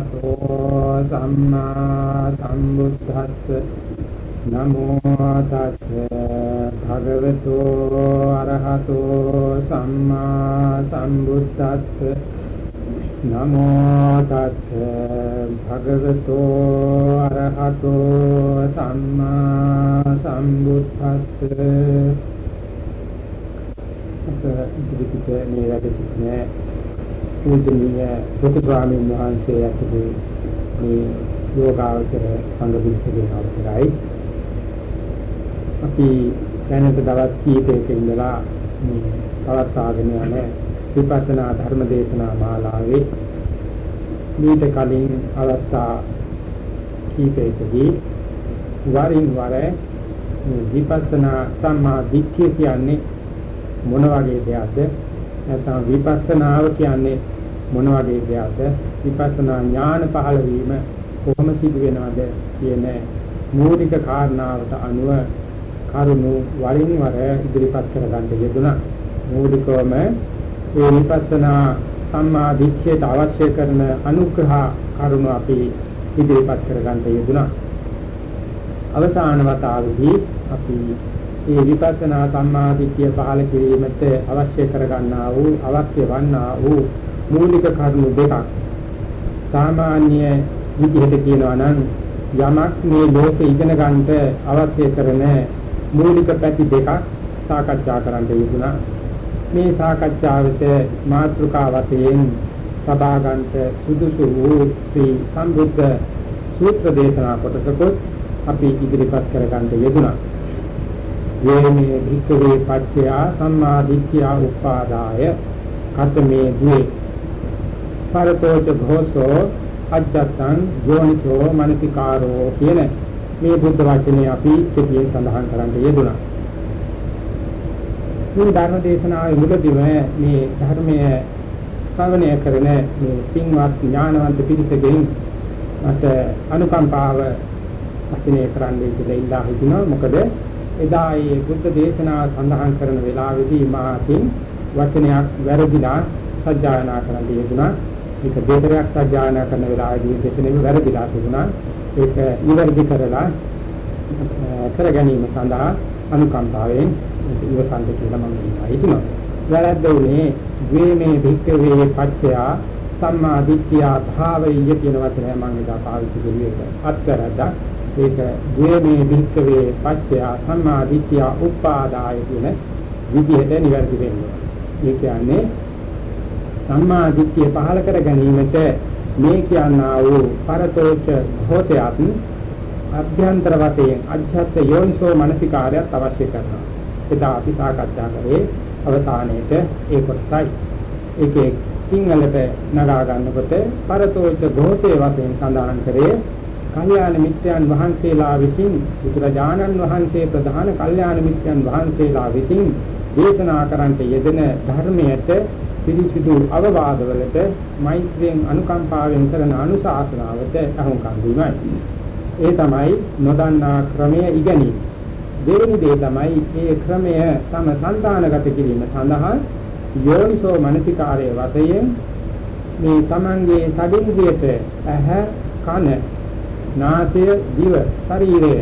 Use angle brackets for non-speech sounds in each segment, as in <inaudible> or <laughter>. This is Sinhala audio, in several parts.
අරහතෝ සම්මා සම්බුද්දස්ස නමෝ තස්ස භගවතු අරහතෝ සම්මා සම්බුද්දස්ස නමෝ තස්ස භගවතු අරහතෝ සම්මා සම්බුද්දස්ස ඉදිරිපිට මේ වැඩ සිටින පූජනීය බුදුගාමීන් වහන්සේ ඇතුළු මේ යෝගාවචර සංඝ පිරිසගේ අවසරයි. අපි දැනට දවස් කීපයක ඉඳලා මේ පවත්වාගෙන යන විපස්සනා ධර්ම දේශනා මාලාවේ මීට කලින් අවස්ථා කීපයකදී වරින් වර විපස්සනා සම්මා දිට්ඨිය කියන්නේ මොන වගේ දෙයක්ද නැත්නම් විපස්සනාව කියන්නේ මොන වගේ දෙයක්ද? විපස්සනා ඥාන පහළ වීම කොහොම සිදු වෙනවද කියන මූලික කාරණාවට අනුව කරුණු වරින් වර ඉදිරිපත් කරගන්න යෙදුණා. මූලිකවම මේ විපස්සනා සම්මා දිට්ඨියට අවශ්‍ය කරන අනුග්‍රහ කරුණු අපි ඉදිරිපත් කරගන්න යෙදුණා. අවසාන වතාවේදී අපි මේ විපස්සනා සම්මාදිට්ඨිය පහළ කිරීමට අවශ්‍ය කරගන්නා වූ අවශ්‍ය වන්නා වූ මූලික කරුණු දෙකක්. සාමාන්‍ය විදිහට කියනවා නම් යමක් මේ ලෝකෙ ඉගෙන ගන්නට අවශ්‍ය කරන මූලික පැති දෙකක් සාකච්ඡා කරන්න යෙදුණා. මේ සාකච්ඡාවට මාතෘකා වශයෙන් සබා ගන්නට සුදුසු වූ ශ්‍රී සම්බුද්ධ සූත්‍ර දේශනා කොටසකුත් අපි ඉදිරිපත් කරගන්න යෙදුණා. යේමේ භික්ඛවේ පච්චයා සම්මා දිට්ඨිය උපාදාය කතමේ ද්වේ පරතෝච භෝසෝ අජ්ජත්තං යෝනිසෝ මනසිකාරෝ කියන මේ බුද්ධ වචනේ අපි කෙටියෙන් සඳහන් කරන්න යෙදුණා. මේ ධර්ම දේශනාවේ මුලදීම මේ ධර්මයේ ශ්‍රවණය කරන මේ පින්වත් ඥානවන්ත පිරිසගෙන් මට අනුකම්පාව වචනේ කරන්න කියලා ඉල්ලා හිටිනවා. මොකද එදා ඒ බුද්ධ දේශනාව සඳහන් කරන වෙලාවේදී මාකින් වචනයක් වැරදිලා සජ්ජායනා කරන්න යෙදුණා. ඒක දෙතරයක් සජ්ජායනා කරන වෙලාවේදී දෙතනෙම වැරදිලා තිබුණා. ඒක නිවැරදි කරලා කර ගැනීම සඳහා අනුකම්පාවෙන් ඉවසන්ත කියලා මම කියනවා. හිතනවා. වැරද්ද උනේ ද්වේමේ භික්ඛවේ පච්චයා සම්මා දිට්ඨිය භාවය කියන වචනය මම එදා පාවිච්චි කරුවේ. අත්කරදා ඒක ද්වේමේ භික්ඛවේ පච්චය සම්මා දිට්ඨිය උපාදාය කියන විදිහට නිවැරදි වෙනවා. ඒ කියන්නේ සම්මා දිට්ඨිය පහල කර ගැනීමට මේ කියනා වූ පරතෝච භෝතයත් අභ්‍යන්තර වශයෙන් අධ්‍යාත්ම යෝනිසෝ මනසිකාරයත් අවශ්‍ය කරනවා. එදා අපි සාකච්ඡා කරේ අවසානයේට ඒ කොටසයි. ඒකේ සිංහලට නගා ගන්නකොට පරතෝච භෝතේ වශයෙන් සඳහන් කරේ කල්යාණ මිත්‍රයන් වහන්සේලා විසින් බුදුරජාණන් වහන්සේ ප්‍රධාන කල්යාණ මිත්‍රයන් වහන්සේලා විසින් දේශනා කරන්ට යෙදෙන ධර්මයට පිරිසිදු අවවාදවලට මෛත්‍රියෙන් අනුකම්පාවෙන් කරන අනුශාසනාවට අහුම්කම් දීමයි. ඒ තමයි නොදන්නා ක්‍රමය ඉගෙනීම. දෙවෙනි දේ තමයි ඒ ක්‍රමය තම සංදානගත කිරීම සඳහා යෝනිසෝ මනසිකාරයේ වශයෙන් මේ තමන්ගේ සදින්දියට ඇහ කන නාසය දිව ශරීරය.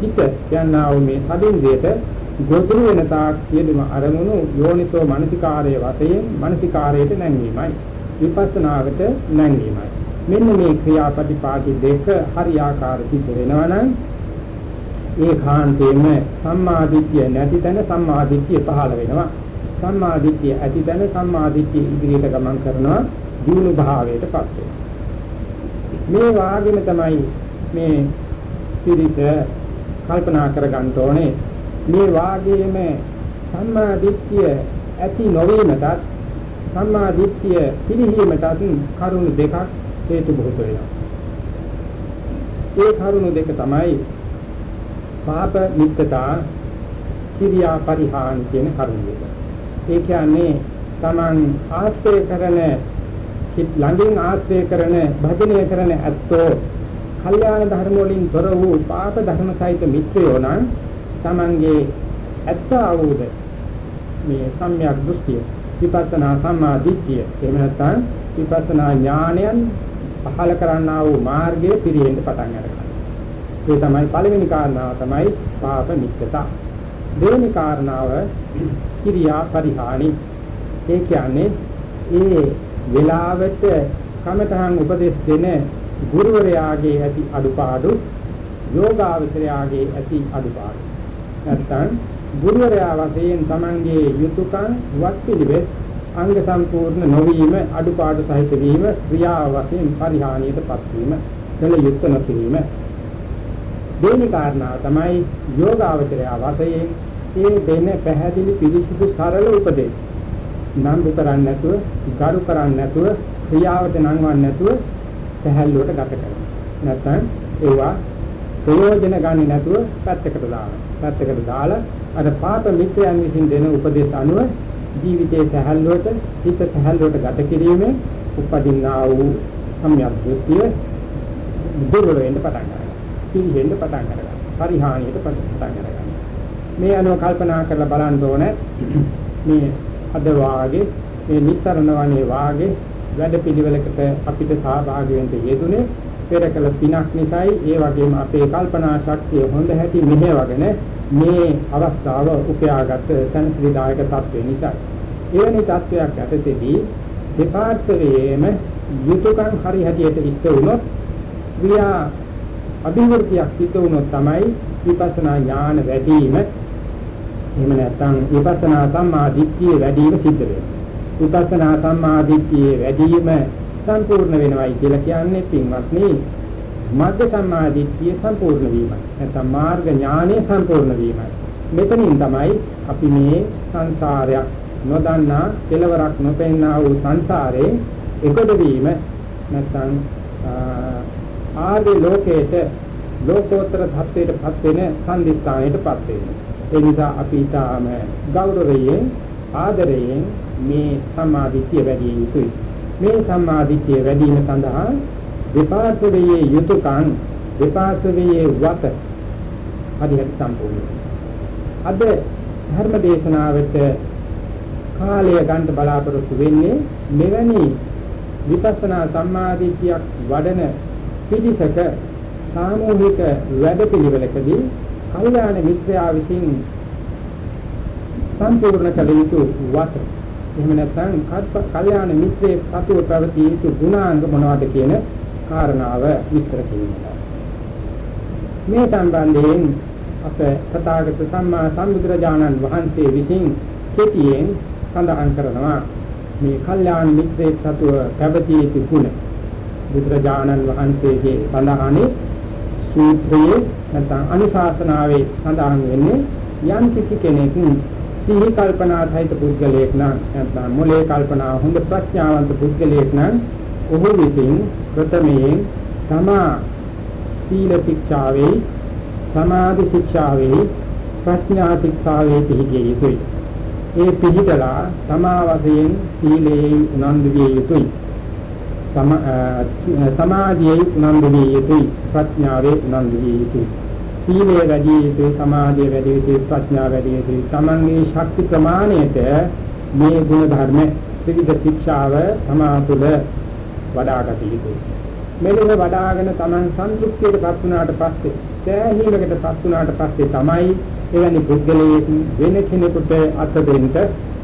හිත යනා වූ මේ සදින්දේට ගොදුරු වෙන තාක් සියලුම අරමුණු යෝනිසෝ මනසිකාරයේ වශයෙන් මනසිකාරයට නැංවීමයි. විපස්සනාවට නැංවීමයි. මෙන්න මේ ක්‍රියාපටිපාටි දෙක හරියාකාර සිද්ධ වෙනවා නම් ඒ කාන්තේම සම්මාදිට්ඨිය නැති තැන සම්මාදිට්ඨිය පහළ වෙනවා. සම්මාදිට්ඨිය ඇති තැන සම්මාදිට්ඨිය ඉදිරියට ගමන් කරනවා. දිනු භාවයටපත් වෙනවා. මේ වාගෙම තමයි මේ පිළිත කල්පනා කරගන්න ඕනේ. මේ වාගේම සම්මා දිට්ඨිය ඇති නොවීමටත් සම්මා දිට්ඨිය පිළිහිමටත් කරුණු දෙකක් හේතු බොහෝ වෙනවා. ඒ කරුණු දෙක තමයි පාප නිත්‍යතා කිරියා පරිහාන කියන කරුණු දෙක. ඒ කියන්නේ Taman ආශ්‍රය කරන ළඟින් ආශ්‍රය කරන භජනය කරන ඇත්තෝ කල්යාණ ධර්ම වලින් තොර වූ පාප ධර්ම සහිත මිත්‍රයෝ නම් Tamange ඇත්ත අවබෝධ මේ සම්‍යක් දෘෂ්ටිය විපස්සනා සම්මා දිට්ඨිය එහෙම නැත්නම් විපස්සනා ඥානයන් පහල කරන්නා වූ මාර්ගයේ පිරෙන්න පටන් ගන්නවා. ඒ තමයි පළවෙනි කාරණාව තමයි පාප මිත්‍යතා. දෙවෙනි කාරණාව කිරියා පරිහානි. ඒ කියන්නේ ඒ වෙලාවට කමතහන් උපදෙස් දෙන ගුරුවරයාගේ ඇති අඩුපාඩු යෝගාවචරයාගේ ඇති අඩුපාඩු. නැත්තම් ගුරුවරයා වශයෙන් Tamanගේ යුතුයකම් වත් පිළිවෙත් අංග සම්පූර්ණ නොවීම අඩුපාඩු සහිත වීම ක්‍රියාව වශයෙන් පරිහානියටපත් වීම කළ යුක්ත නොකිරීම දෙවෙනි කාරණාව තමයි යෝගාවචරය වශයෙන් ඒ දෙන පැහැදිලි පිළිසිදු සරල උපදේශ නම්බු කරන්නේ නැතුව ගරු කරන්නේ නැතුව ක්‍රියාවට නංවන්නේ නැතුව පැහැල්ලුවට ගත කරනවා නැත්නම් ඒවා ප්‍රයෝජන ගන්නේ නැතුව පැත්තකට දානවා පැත්තකට දාලා අර පාප මිත්‍රයන් විසින් දෙන උපදේශ අනුව ජීවිතයේ සැහැල්ලුවට හිත සැහැල්ලුවට ගත කිරීමෙන් උපදින්නා වූ සම්‍යක් දෘෂ්ටිය දුර්වල වෙන්න පටන් ගන්නවා. පිළිහෙන්න පටන් ගන්නවා. පරිහානියට පටන් ගන්නවා. මේ අනුව කල්පනා කරලා බලන්න ඕනේ මේ අද වාගේ මේ නිස්තරණ වනේ වාගේ වැඩ පිළිවෙලකට අපිට සහභාගී වෙන්න යෙදුනේ. පෙර කළ පිනක් නිසායි ඒ වගේම අපේ කල්පනා ශක්තිය හොඳ හැටි මෙහෙවගෙන මේ අවස්ථාව උපයාගත් සංසිදායක තත්ත්වෙ නිසා එවැනි තත්ත්වයක් ඇතෙදී දෙපාර්ශ්වයේම යුතුයකම් හරි හැටියට ඉස්ත වුණොත් ක්‍රියා අභිවෘද්ධියක් සිද්ධ වුණොත් තමයි විපස්සනා ඥාන වැඩි වීම එහෙම නැත්නම් විපස්සනා සම්මා දිට්ඨිය වැඩි වීම සිද්ධ වෙනවා විපස්සනා සම්මා දිට්ඨිය වැඩි වීම සම්පූර්ණ වෙනවයි කියලා කියන්නේ පින්වත්නි මග්ග සම්මාදිට්ඨිය සම්පූර්ණ වීමයි. නැත්නම් මාර්ග ඥානෙ සම්පූර්ණ වීමයි. මෙතනින් තමයි අපි මේ සංසාරයක් නොදන්නා කෙලවරක් නොපෙන්නා වූ සංසාරේ එකද වීම නැත්නම් ආදී ලෝකේට ලෝකෝත්තර ධර්තයටපත් වෙන සම්දිස්ථානයටපත් වෙනවා. ඒ නිසා අපි ඊටාම ගෞරවයෙන් ආදරයෙන් මේ සම්මාදිට්ඨිය වැඩි යුතුයි. මේ සම්මාදිට්ඨිය වැඩි වීම සඳහා විපාසවයේ යුතුයකන් විපාසවයේ වත හරියට සම්පූර්ණ. අද ධර්ම දේශනාවට කාලය ගන්න බලාපොරොත්තු වෙන්නේ මෙවැනි විපස්සනා සම්මාදිටියක් වඩන පිළිසක සාමූහික වැඩපිළිවෙලකදී කල්යාණ මිත්‍රයා විසින් සම්පූර්ණ කළ යුතු වත එහෙම නැත්නම් කල්යාණ මිත්‍රයේ සතුව පැවතිය යුතු ගුණාංග මොනවද කියන කාරණාව විස්තර කිරීමයි. මේ සම්බන්ධයෙන් අප තථාගත සම්මා සම්බුදුරජාණන් වහන්සේ විසින් කෙටියෙන් සඳහන් කරනවා මේ කල්යාණ මිත්‍රයේ සතුව පැවතිය යුතු ගුණ. බුදුරජාණන් වහන්සේගේ සඳහනේ සූත්‍රයේ නැත්නම් අනුශාසනාවේ සඳහන් වෙන්නේ යම් කිසි කෙනෙක් සිහි කල්පනා සහිත පුද්ගලයෙක් නම් නැත්නම් මොලේ කල්පනා හොඳ ප්‍රඥාවන්ත පුද්ගලයෙක් නම් ඔහු විසින් ප්‍රථමයෙන් තමා සීල ශික්ෂාවේ සමාධි ශික්ෂාවේ ප්‍රඥා ශික්ෂාවේ පිහිටිය යුතුයි. ඒ පිහිටලා තමා වශයෙන් සීලේ උනන්දු විය යුතුයි. සමාධියේ උනන්දු විය යුතුයි. ප්‍රඥාවේ උනන්දු විය යුතුයි. සීලේ වැඩි යුතුයි, සමාධිය වැඩි යුතුයි, ප්‍රඥා වැඩි යුතුයි. තමන්ගේ ශක්ති ප්‍රමාණයට මේ ගුණ ධර්ම ත්‍රිවිධ ශික්ෂාව තමා තුළ වඩාගත යුතුයි. මෙලෙස වඩාගෙන Taman සන්තුෂ්ටියටපත් වුණාට පස්සේ සෑහීමකටපත් වුණාට පස්සේ තමයි එවැනි පුද්ගලයෙක් වෙන කෙනෙකුට අත දෙන්න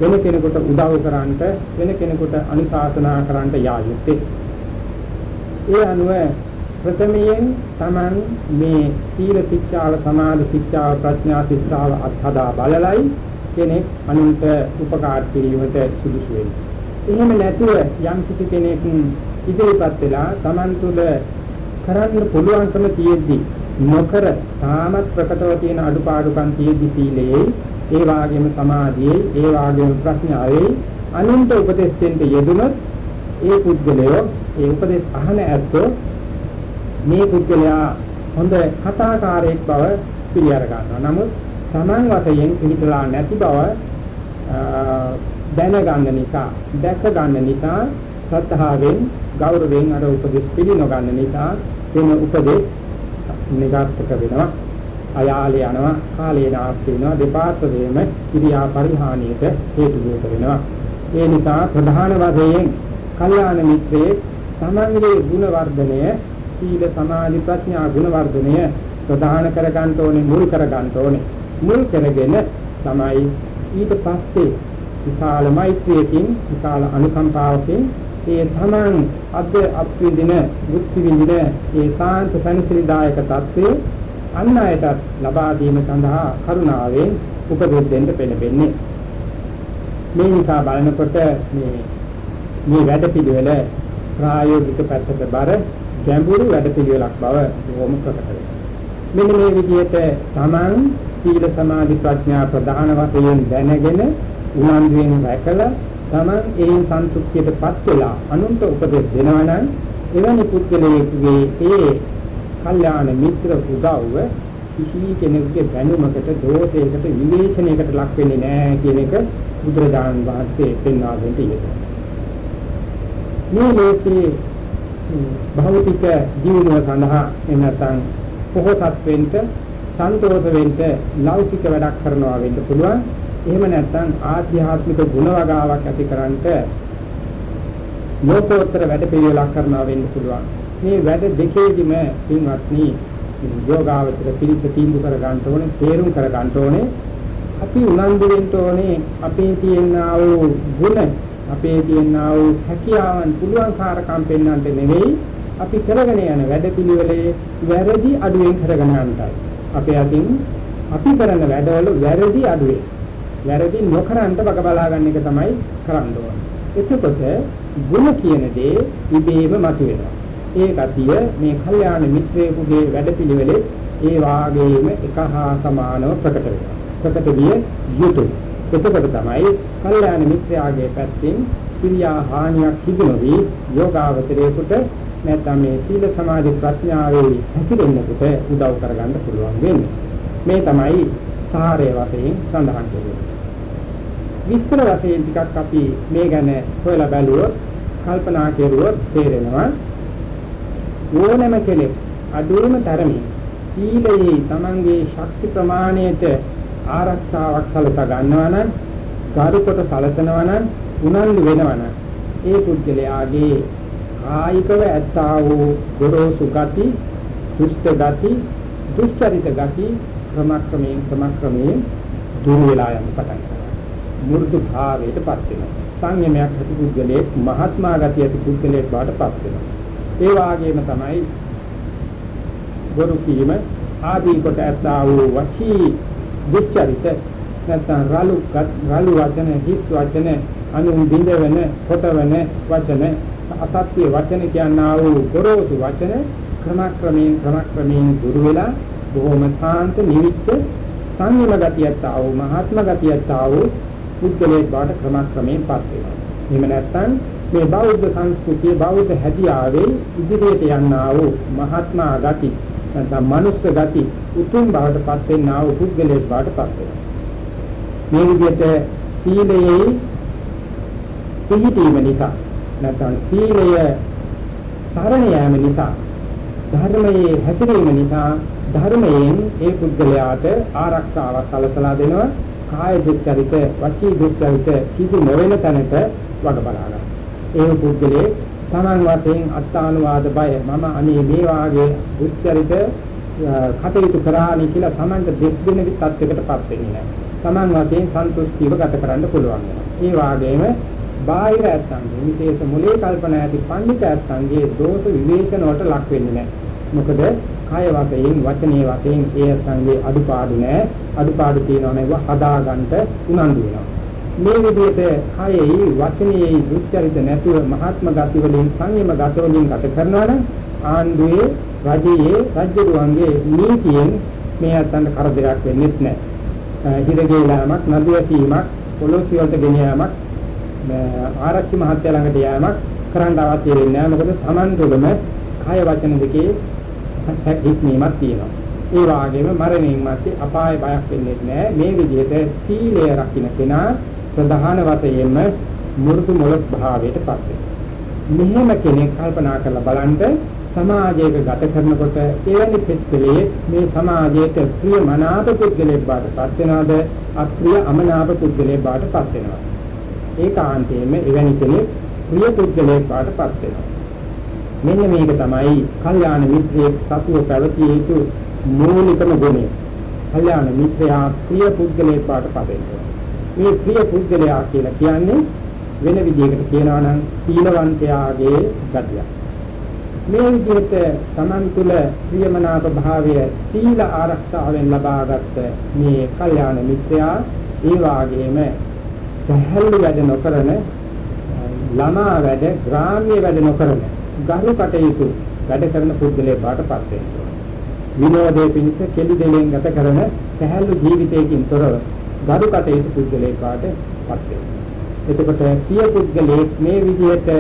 වෙන කෙනෙකුට උදව් කරන්නට වෙන කෙනෙකුට අනුශාසනා කරන්නට යා යුත්තේ. ඒ අනුව ප්‍රථමයෙන් Taman මේ සීල ශික්ෂාව සමාධි ශික්ෂාව ප්‍රඥා ශික්ෂාව අත්හදා බලලයි කෙනෙක් අනුන්ට උපකාර කිරීමට සුදුසු වෙන්නේ. එහෙම නැතුව යම් කිසි කෙනෙක් ඉදිරිපත් වෙලා Taman තුල කරන්න පුළුවන්කම තියෙද්දි නොකර තාමත් ප්‍රකටව තියෙන අඩුපාඩුකම් තියෙද්දි සීලයේ ඒ වාගේම සමාධියේ ඒ වාගේම ප්‍රඥාවේ අනුන්ට උපදෙස් දෙන්න යෙදුනොත් ඒ පුද්ගලයෝ ඒ උපදෙස් අහන ඇත්තෝ මේ පුද්ගලයා හොඳ කතාකාරයෙක් බව පිළිඅර ගන්නවා. නමුත් Taman වශයෙන් පිළිතලා නැති බව දැනගන්න නිසා දැක ගන්න නිසා සත්‍තාවෙන් ගෞරවයෙන් අර උපදෙස් පිළිනොගන්න නිසා වෙන උපදෙස් නිගාත්තක වෙනවා අයාලේ යනවා කාලේ නාස්ති වෙනවා දෙපාර්ශ්වයේම ක්‍රියා පරිහානියට හේතු වෙනවා ඒ නිසා ප්‍රධාන වශයෙන් කල්යාණ මිත්‍රයේ තමන්ගේ ගුණ වර්ධනය සීල සමාධි ප්‍රඥා ගුණ වර්ධනය ප්‍රධාන කර ගන්න ඕනේ මුල් කර ගන්න ඕනේ. මුල් කරගෙන තමයි ඊට පස්සේ විශාල මෛත්‍රියකින් විශාල අනුකම්පාවකින් ඒ තමන් අද අප්විදින මුක්ති විඳින ඒ සාන්ත සනිසිදායක தත්ත්වය අන් අයටත් ලබා දීම සඳහා කරුණාවෙන් උපදෙස් දෙන්න පෙළඹෙන්නේ. මේ නිසා බලනකොට මේ මේ වැඩ පිළිවෙල ප්‍රායෝගික පැත්තට බර ගැඹුරු වැඩ පිළිවෙලක් බව බොහොම ප්‍රකට වෙනවා. මෙන්න මේ විදිහට Taman සීල සමාධි ප්‍රඥා ප්‍රධාන වශයෙන් දැනගෙන උනන්දුවෙන් රැකලා Taman ඒන් සන්තුෂ්ටියටපත් වෙලා අනුන්ට උපදෙස් දෙනවා නම් එවැනි පුද්ගලයෙකුගේ ඒ කල්යාණ මිත්‍ර උදව්ව කිසි කෙනෙකුගේ දැනුමකට දෝෂයකට විවේචනයකට ලක් වෙන්නේ නැහැ කියන එක බුදුරජාණන් වහන්සේ පෙන්වා දෙන්න යෙදුවා. මේ ලෝකයේ භෞතික ජීවනය සඳහා එනතන් පොහොසත් වෙන්න, සන්තෝෂ වෙන්න, ලෞකික වැඩක් කරනවා වෙන්න පුළුවන්. එහෙම නැත්නම් ආධ්‍යාත්මික ගුණ වගාවක් ඇතිකරන්නට ලෝකෝත්තර වැඩ පිළිවෙලක් කරනවා වෙන්න පුළුවන්. මේ වැඩ දෙකේදීම පින්වත්නි යෝගාවචර පිළිස තීන්දුව කර ගන්න ඕනේ, තේරුම් කර ගන්න ඕනේ. අපි උනන්දු වෙන්න ඕනේ අපේ තියෙනා වූ ගුණ අපේ තියෙනා වූ හැකියාවන් පුළුවන් කාරකම් පෙන්වන්නට නෙවෙයි අපි කරගෙන යන වැඩපිළිවෙලේ වැරදි අඩුවෙන් කරගෙන යන්නයි. අපේ අතින් අපි කරන වැඩවල වැරදි අඩුවේ. වැරදි නොකරන්ට බක බලා ගන්න එක තමයි කරන්න ඕනේ. එතකොට ගුණ කියන දේ ඉබේම මතුවෙනවා. ඒ ගතිය මේ කල්යාණ මිත්‍රයෙකුගේ වැඩපිළිවෙලේ ඒ වාගේම එක හා සමානව ප්‍රකට වෙනවා. ප්‍රකට විය යුතුයි. එතකොට තමයි කල්යාණ මිත්‍රයාගේ පැත්තෙන් ක්‍රියා හානියක් සිදු නොවි යෝගාවචරයේකට නැත්නම් මේ සීල සමාධි ප්‍රඥාවේ හැසිරෙන්නකොට උදව් කරගන්න පුළුවන් වෙන්නේ. මේ තමයි සාරය වශයෙන් සඳහන් කෙරෙන්නේ. විස්තර වශයෙන් ටිකක් අපි මේ ගැන හොයලා බැලුවොත් කල්පනා කෙරුවොත් තේරෙනවා ඕනෑම කෙනෙක් අඩුවම තරමින් සීලයේ Tamanගේ ශක්ති ප්‍රමාණයට ආරක්ෂාවක් සලසා ගන්නවා නම් ගරුකොට සලසනවා නම් උනන්දු වෙනවා නම් ඒ පුද්ගලයාගේ කායිකව ඇත්තා වූ ගොරෝසු ගති, දුෂ්ට ගති, දුෂ්චරිත ගති ක්‍රමක්‍රමයෙන් ක්‍රමක්‍රමයෙන් දුර වෙලා යන පටන් ගන්නවා. මෘදු භාවයටපත් වෙනවා. සංයමයක් ඇති පුද්ගලයෙක් මහත්මා ගතිය ඇති පුද්ගලයෙක් බවටපත් වෙනවා. ඒ වාගේම තමයි ගොරු කීම ආදී කොට ඇත්තා වූ වචී දුක්චරිත නැත්නම් රළු රළු වචන හිස් වචන අනුන් බින්දවන කොටවන වචන අසත්‍ය වචන කියනා වූ ගොරෝසු වචන ක්‍රමක්‍රමයෙන් ක්‍රමක්‍රමයෙන් දුරු වෙලා බොහොම සාන්ත නිවිච්ච සංයම ගතියට ආව මහත්ම ගතියට ආව පුද්ගලයෙක් බවට ක්‍රමක්‍රමයෙන් පත් වෙනවා. එහෙම නැත්නම් මේ බෞද්ධ සංස්කෘතිය බෞද්ධ හැදියාවේ ඉදිරියට යන්නා වූ මහත්මා ගති නැත්නම් මනුස්ස ගති උතුම් බවට පත් වෙනා වූ පුද්ගලයෙක් බවට පත් වෙනවා. මේ විදිහට සීලයේ පිහිටීම නිසා නැත්නම් සීලය සරණ යාම නිසා ධර්මයේ හැසිරීම නිසා ධර්මයෙන් ඒ පුද්ගලයාට ආරක්ෂාවක් සැලසලා දෙනවා කාය දුක්චරිත වචී දුක්චරිත සිදු නොවන තැනට වඩ බලා ගන්න. ඒ පුද්ගලයේ තමන් වශයෙන් අත්තානුවාද බය මම අනේ මේ වාගේ දුක්චරිත කටයුතු කරානි කියලා තමන්ට දෙස් දෙන තත්යකටපත් වෙන්නේ නැහැ. තමන් වශයෙන් සන්තුෂ්ටිව ගත කරන්න පුළුවන් වෙනවා. ඒ වාගේම බාහිර ඇත්තන්ගේ විශේෂ මුලේ කල්පනා ඇති පඬිත ඇත්තන්ගේ දෝෂ විවේචන වලට ලක් වෙන්නේ නැහැ. මොකද කාය වශයෙන් වචනේ වශයෙන් ඒ ඇත්තන්ගේ අඩුපාඩු නැහැ. අඩුපාඩු තියෙනවා නේද හදාගන්න උනන්දු වෙනවා. මේ විදිහට කායෙහි වචනයෙහි දුක්චරිත නැතුව මහත්ම ගති වලින් සංයම ගත වලින් ගත කරනවා නම් ආණ්ඩුවේ රජයේ රජ්‍යරුවන්ගේ නීතියෙන් මේ අතන්ට කරදරයක් වෙන්නේ නැහැ. හිරගේලාමක් නදුවසීමක් පොළොස් වලට ගෙන යාමක් ආරක්ෂි මහත්ය ළඟට යෑමක් කරන්න අවශ්‍ය වෙන්නේ නැහැ. මොකද Taman තුළම කාය වචන දෙකේ හික්මීමක් තියෙනවා. ඒ වගේම මරණයන් මැත්තේ අපාය බයක් වෙන්නේ නැහැ. මේ විදිහට සීලය රකින්න කෙනා ප්‍රධාන වශයෙන්ම මෘදු මොළක් භාවයටපත් වෙනවා. මෙහෙම කෙනෙක් කල්පනා කරලා බලන්න සමාජයක ගත කරනකොට එවැනි පෙත්කලේ මේ සමාජයට ප්‍රිය මනාප පුද්ගලයෙක් බාටපත් වෙනවද? අප්‍රිය අමනාප පුද්ගලයෙක් බාටපත් වෙනවද? ඒකාන්තයෙන්ම එවැනි කෙනෙක් ප්‍රිය පුද්ගලයෙක් බාටපත් වෙනවා. මෙන්න මේක තමයි කල්යාණ මිත්‍රයෙක් සතුව පැවතිය යුතු මූලිකම ගුණය. කල්යාණ මිත්‍රයා ප්‍රිය පුද්ගලයෙක් බවට පත් මේ ප්‍රිය පුද්ගලයා කියලා කියන්නේ වෙන විදිහකට කියනවා නම් සීලවන්තයාගේ ගතිය. මේ විදිහට Taman තුල ප්‍රියමනාප භාවය සීල ආරක්ෂාවෙන් ලබාගත් මේ කල්යාණ මිත්‍රයා ඒ වාගේම සහැල්ලු වැඩ නොකරන ළමා වැඩ ග්‍රාම්‍ය වැඩ නොකරන ගරු කටයුතු වැඩ කරන පුද්ගලයෙක් බාටපත් වෙනවා. විනෝදයේ පිණිස කෙලි දෙලෙන් ගත කරන සහැල්ලු ජීවිතයකින් තොරව ගරු කටයුතු පුද්ගලයෙක් බාටපත් වෙනවා. එතකොට සිය පුද්ගලයෙක් මේ විදිහට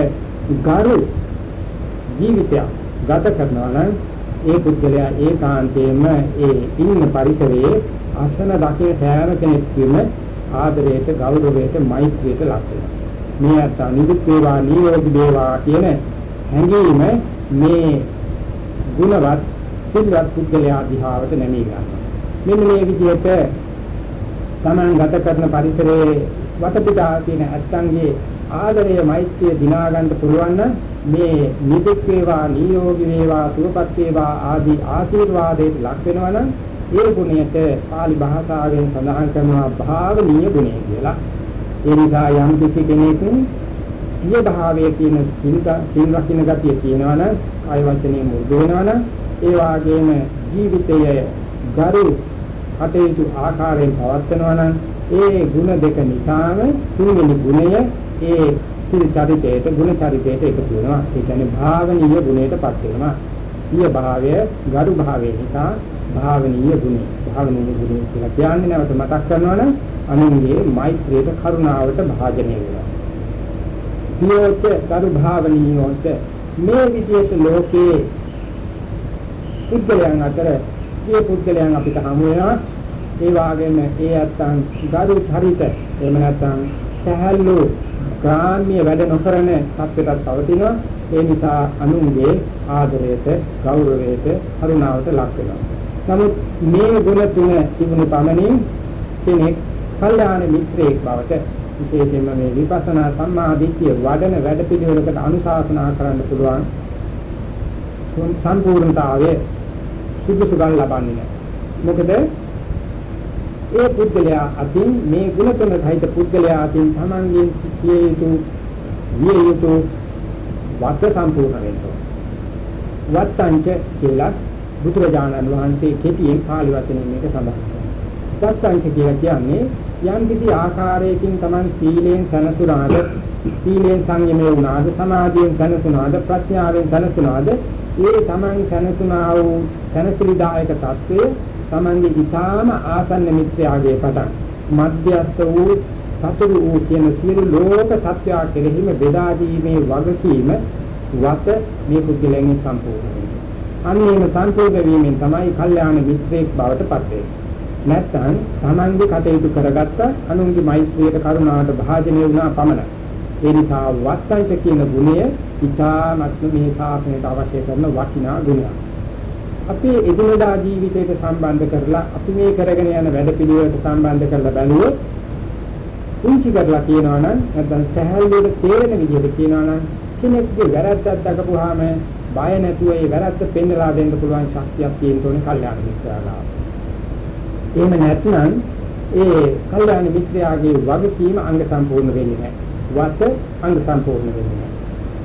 ගරු ජීවිතයක් ගත කරනවා නම් ඒ පුද්ගලයා ඒකාන්තයෙන්ම ඒ ඉන්න පරිසරයේ අසන දකින සෑම කෙනෙක්ම ආදරයට ගෞරවයට මෛත්‍රියට ලක් වෙනවා. මේ අත නිදුක් වේවා නිරෝගී වේවා කියන හැඟීම මේ ගුණවත් සිල්වත් පුද්ගලයා දිහාවට නැමී ගන්නවා. මෙන්න මේ විදිහට Taman ගත කරන පරිසරයේ වටපිටා තියෙන ඇත්තන්ගේ ආදරය මෛත්‍රිය දිනා ගන්න පුළුවන් නම් මේ නිදුක් වේවා නිරෝගී වේවා සුවපත් වේවා ආදී ආශිර්වාදයට ලක් වෙනවා නම් ඒ ගුණයට pāli භාෂාවෙන් සඳහන් කරනවා භාවනීය ගුණය කියලා. ඒ නිසා යම් කිසි කෙනෙක් සිය භාවයේ කියන සිල් රකින්න ගතිය කියනවා නම් ආය වචනේ මුර්ධ වෙනවා නම් ඒ වාගේම ජීවිතයේ ගරු කටයුතු ආකාරයෙන් පවත්වනවා නම් ඒ ಗುಣ දෙක නිසාම තුන්වෙනි ගුණය ඒ සිල් චරිතයට ගුණ චරිතයට එකතු වෙනවා. ඒ කියන්නේ භාවනීය ගුණයටපත් වෙනවා. සිය භාවය ගරු භාවය නිසා භාවනීය ගුණය. භාවනීය ගුණය කියලා කියන්නේ නැවත මතක් කරනවා නම් අනුන්ගේ මෛත්‍රියට කරුණාවට භාජනය වෙනවා. සියෝච්ච ගරු භාවනීයෝච්ච මේ විදිහට ලෝකේ පුද්ගලයන් අතර සිය පුද්ගලයන් අපිට හමු වෙනවා. ඒ වාගේම ඒ අත්තන් ගරු චරිත එහෙම නැත්නම් සහැල්ලු ග්‍රාම්‍ය වැඩ නොකරන සත්‍යයක් පවතිනවා. ඒ නිසා අනුන්ගේ ආදරයට, ගෞරවයට, කරුණාවට ලක් වෙනවා. නමුත් මේ ගුණ තුන තිබුණු පමණින් කෙනෙක් කල්යාණ මිත්‍රයෙක් බවට විශේෂයෙන්ම මේ විපස්සනා සම්මාදිට්ඨිය වඩන වැඩපිළිවෙලකට අනුශාසනා කරන්න පුළුවන් සම්පූර්ණතාවයේ සුදුසුකම් ලබන්නේ නැහැ. මොකද ඒ පුද්ගලයා අතින් මේ ගුණ තුන සහිත පුද්ගලයා අතින් තමන්ගෙන් සිටිය යුතු විය යුතු වත් සම්පූර්ණ වෙනවා. වත්තංච කියලා බුදුරජාණන් වහන්සේ කෙටියෙන් පාළි වචනේ මේක සඳහන් කරනවා. සත්‍යංශ කියලා කියන්නේ යම් කිසි ආකාරයකින් Taman සීලෙන් සනසුනාද සීලෙන් සංයමයේ වුණාද සමාධියෙන් සනසුනාද ප්‍රඥාවෙන් සනසුනාද ඒ Taman සනසුනා වූ සනසිරිදායක தත්වය Tamanගේ ඊටාම ආසන්න මිත්‍යාගේ පටන් මධ්‍යස්ත වූ සතුරු වූ කියන සියලු ලෝක සත්‍යය කෙරෙහිම බෙදා දීමේ වගකීම වත මේ පුද්ගලයන් සම්පූර්ණ අන්නේම සම්පූර්ණ වීමෙන් තමයි කල්යාණ මිත්‍රයෙක් බවට පත් වෙන්නේ. නැත්නම් Tamange කටයුතු කරගත්ත අනුන්ගේ මෛත්‍රියට කරුණාවට භාජනය වුණා පමණයි. ඒ නිසා වත්තයිත කියන ගුණය ඉතාමත්ම මේ ශාසනයට අවශ්‍ය කරන වටිනා ගුණයක්. අපේ එදිනදා ජීවිතයට සම්බන්ධ කරලා අපි මේ කරගෙන යන වැඩපිළිවෙලට සම්බන්ධ කරලා බලුවොත් පුංචි කරලා කියනවා නම් නැත්නම් සහැල්ලුවට තේරෙන විදිහට කියනවා නම් කෙනෙක්ගේ වැරද්දක් දකපුවාම බය නැතුව ඒ වැරද්ද පෙන්නලා දෙන්න පුළුවන් ශක්තියක් තියෙන තෝනේ කල්යාණ මිත්‍රාලා. එහෙම නැත්නම් ඒ කල්යාණ මිත්‍රයාගේ වගකීම අංග සම්පූර්ණ වෙන්නේ නැහැ. වත අංග සම්පූර්ණ වෙන්නේ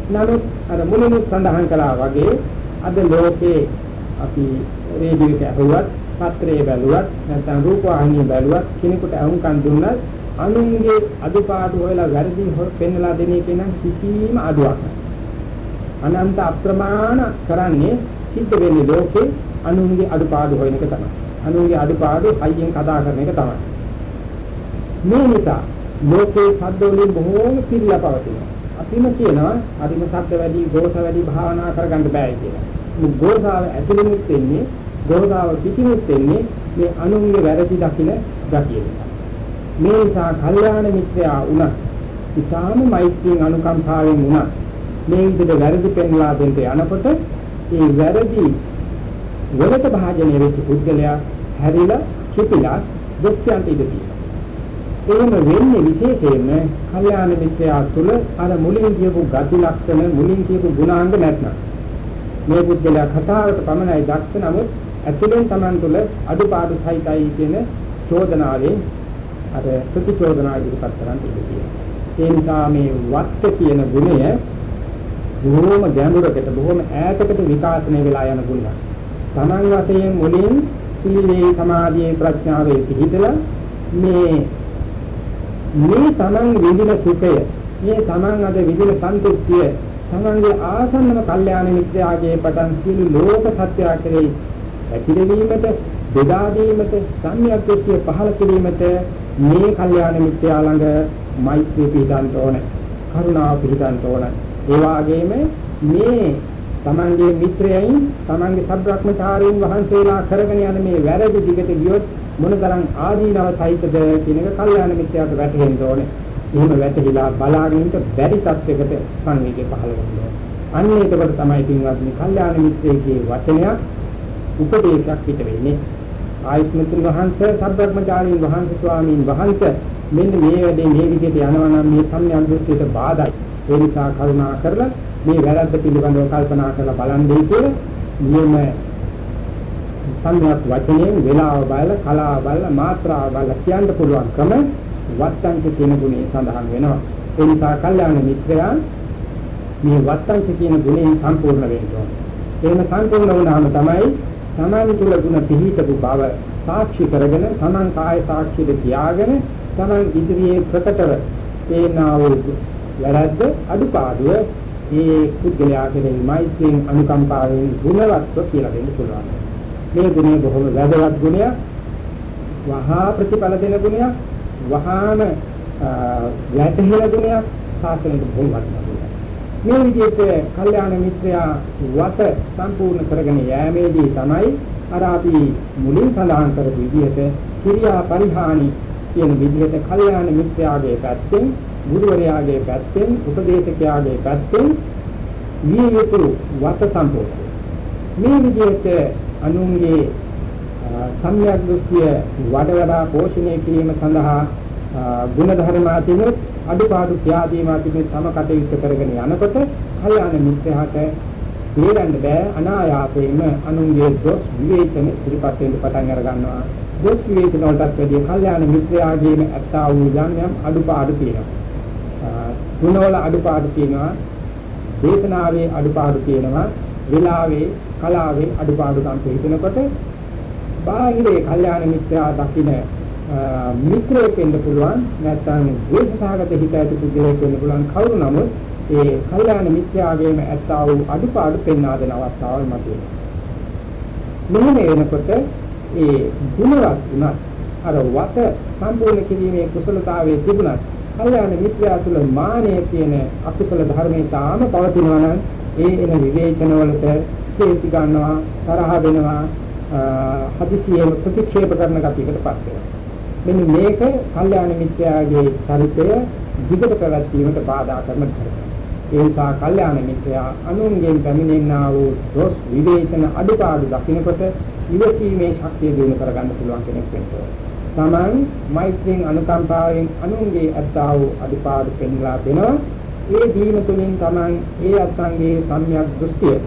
නැහැ. නමුත් අර මුලින්ම සඳහන් කළා වගේ අද ලෝකේ අපි රේඩියෝ එක ඇහුවත්, පත්‍රයේ බැලුවත්, නැත්නම් රූපවාහිනිය බැලුවත් කෙනෙකුට අහුම්කන් දුන්නත් අනුන්ගේ අදුපාඩු හොයලා වැරදි පෙන්නලා දෙන එක නම් කිසිම අඩුවක් නැහැ. අනන්ත අප්‍රමාණ කරන්නේ සිද්ධ වෙන්නේ ලෝකේ අනුන්ගේ අඩුපාඩු හොයන එක තමයි. අනුන්ගේ අඩුපාඩු හයියෙන් කතා කරන එක තමයි. මේ නිසා ලෝකේ ශබ්ද වලින් බොහෝම පිළිලා පවතිනවා. අපිම කියනවා අදිම ශබ්ද වැඩි, ගෝස වැඩි භාවනා කරගන්න බෑ කියලා. මේ ගෝසාව ඇතුළෙමුත් වෙන්නේ, ගෝසාව පිටිමුත් වෙන්නේ මේ අනුන්ගේ වැරදි දකින ගතිය නිසා. මේ නිසා කල්යාණ මිත්‍රයා වුණා. ඉතාම මෛත්‍රියෙන් අනුකම්පාවෙන් වුණා. මේ විදිහට වැරදි පෙන්ලා දෙන්න යනකොට ඒ වැරදි වලට භාජනය වෙච්ච පුද්ගලයා හැරිලා කිපිලා දුක්ඛයන්ට ඉඳ තියෙනවා. එහෙම වෙන්නේ විශේෂයෙන්ම කල්යාණ මිත්‍යා තුළ අර මුලින් කියපු ගති ලක්ෂණ මුලින් කියපු ගුණාංග නැත්නම් මේ පුද්ගලයා කතාවට පමණයි දක්ෂ නමුත් ඇතුලෙන් Taman තුල අඩුපාඩු සහිතයි කියන චෝදනාවෙන් අර ප්‍රතිචෝදනා ඉදිරිපත් කරන්න ඉඩතියි. ඒ නිසා මේ වත්ත කියන ගුණය බොහොම ගැඹුරකට බොහොම ඈතකට විකාශනය වෙලා යන ගුණයක්. Taman වශයෙන් මුලින් සීලේ සමාධියේ ප්‍රඥාවේ පිහිටලා මේ මේ Taman විඳින සුඛය මේ Taman අද විඳින සන්තුෂ්තිය තමන්ගේ ආසන්නම කල්යාණ මිත්‍රයාගේ පටන් සියලු ලෝක සත්‍යය කෙරෙහි ඇතිරවීමට බෙදා දීමට සම්‍යක් දෘෂ්ටිය පහළ කිරීමට මේ කල්යාණ මිත්‍යා ළඟ මෛත්‍රී පිහිටන්ට ඕන කරුණාව පිහිටන්ට ඕන. ඒ වගේම මේ තමන්ගේ මිත්‍රයන් තමන්ගේ සබ්‍රක්‍මචාරීන් වහන්සේලා කරගෙන යන මේ වැරදි දිගට ගියොත් මොනතරම් ආදීනව සහිතද කියන එක කල්යාණ මිත්‍යාට වැටහෙන්න ඕනේ එහෙම වැටහිලා බලාගෙන ඉන්න බැරි තත්යකට සංවේගය පහළ වෙනවා. අන්න ඒකකට තමයි පින්වත්නි කල්යාණ මිත්‍රයේ වචනයක් උපදේශයක් පිට වෙන්නේ. ආයස්මතුන් වහන්සේ සබ්බක්මචාරීන් වහන්සේ ස්වාමීන් වහන්සේ මෙන්න මේ වැඩේ මේ විදිහට යනවා නම් මේ සම්‍යක් දෘෂ්ටියට බාධායි. ඒ නිසා කරුණා කරලා මේ වැරද්ද පිළිබඳව කල්පනා කරලා බලන්නේ කියලා නියම සම්‍යක් වචනයෙන් වේලාව බලලා කලාව බලලා මාත්‍රාව බලලා කියන්න පුළුවන් ක්‍රම වත්තංච කියන ගුණය සඳහන් වෙනවා. ඒ නිසා කල්යාණ මිත්‍රයා මේ වත්තංච කියන ගුණයෙන් සම්පූර්ණ වෙන්න ඕනේ. එහෙම සම්පූර්ණ වුණාම තමයි තමන් තුළ ගුණ පිහිටපු බව සාක්ෂි කරගෙන තමන් කාය සාක්ෂිද තියාගෙන තමන් ඉදිරියේ ප්‍රකටව තේනා වූ වැරද්ද අඩුපාඩුව ඒ පුද්ගලයා කෙරෙහි මෛත්‍රියෙන් අනුකම්පාවෙන් ගුණවත්ව කියලා දෙන්න පුළුවන්. මේ ගුණය බොහොම වැදගත් ගුණයක්. වහා ප්‍රතිඵල දෙන ගුණයක්. වහාම වැටහෙන ගුණයක් සාසනයට බොහොම වටිනවා. මේ විදිහට කල්යාණ මිත්‍රයා වත සම්පූර්ණ කරගෙන යෑමේදී තමයි අර අපි මුලින් සඳහන් කරපු විදිහට කිරියා පරිහානි කියන විදිහට කල්යාණ මිත්‍රයාගේ පැත්තෙන් ගුරුවරයාගේ පැත්තෙන් උපදේශකයාගේ පැත්තෙන් විය යුතු වත සම්පූර්ණ. මේ විදිහට අනුන්ගේ සම්‍යක් දෘෂ්ටිය වඩ වඩා පෝෂණය කිරීම සඳහා ගුණ ධර්ම අතිනුත් අඩුපාඩු ත්‍යාදීම අතිනුත් තම කටයුතු කරගෙන යනකොට කල්යාණ මිත්‍රයාට තේරෙන්න බෑ. අනායාසයෙන්ම අනුන්ගේ දොස් විවේචන ඉදිරිපත් වෙන්න පටන් අර ගන්නවා. දොස් විවේචන වලටත් වැඩිය කල්යාණ මිත්‍රයාගේම ඇත්තා වූ යම් යම් අඩුපාඩු තියෙනවා. ගුණවල අඩුපාඩු තියෙනවා. දේශනාවේ අඩුපාඩු තියෙනවා. විලාවේ කලාවේ අඩුපාඩුකම් පිළිතුනකොට බාහිරේ කල්යාණ මිත්‍යා දකින්න මිත්‍රයෙක් වෙන්න පුළුවන් නැත්නම් ද්වේෂසහගත හිත ඇති පුද්ගලයෙක් වෙන්න පුළුවන් කවුරු නමුත් ඒ කල්යාණ මිත්‍යාගේම ඇත්තා වූ අඩුපාඩු පෙන්වා දෙන අවස්ථාවල් මතුවේ. මෙහෙම වෙනකොට ඒ ගුණවත් උනත් අර වත සම්පූර්ණ කිරීමේ කුසලතාවයේ තිබුණත් කල්යාණ මිත්‍යා තුළ මානය කියන අකුසල ධර්මයේ තාම පවතිනවා නම් ඒ එන විවේචන වලට හේතු ගන්නවා තරහ වෙනවා හදිසියෙම ප්‍රතික්ෂේප කරන ගතියකටපත් වෙනවා. මෙන්න මේක කල්යාණ මිත්‍යාගේ චරිතය විගත පැවැත්වීමට බාධා කරන ධර්මයක්. ඒ නිසා කල්යාණ මිත්‍යා අනුන්ගෙන් පැමිණෙනා වූ දොස් විවේචන අඩුපාඩු දකිනකොට ඉවසීමේ ශක්තිය දිනු කරගන්න පුළුවන් කෙනෙක් වෙනවා. තමන් මෛත්‍රියෙන් අනුකම්පාවෙන් අනුන්ගේ අත්තා වූ අඩුපාඩු පෙන්ලා දෙනවා. ඒ දීම තුළින් තමන් ඒ අත්ංගේ සම්‍යක් දෘෂ්ටිය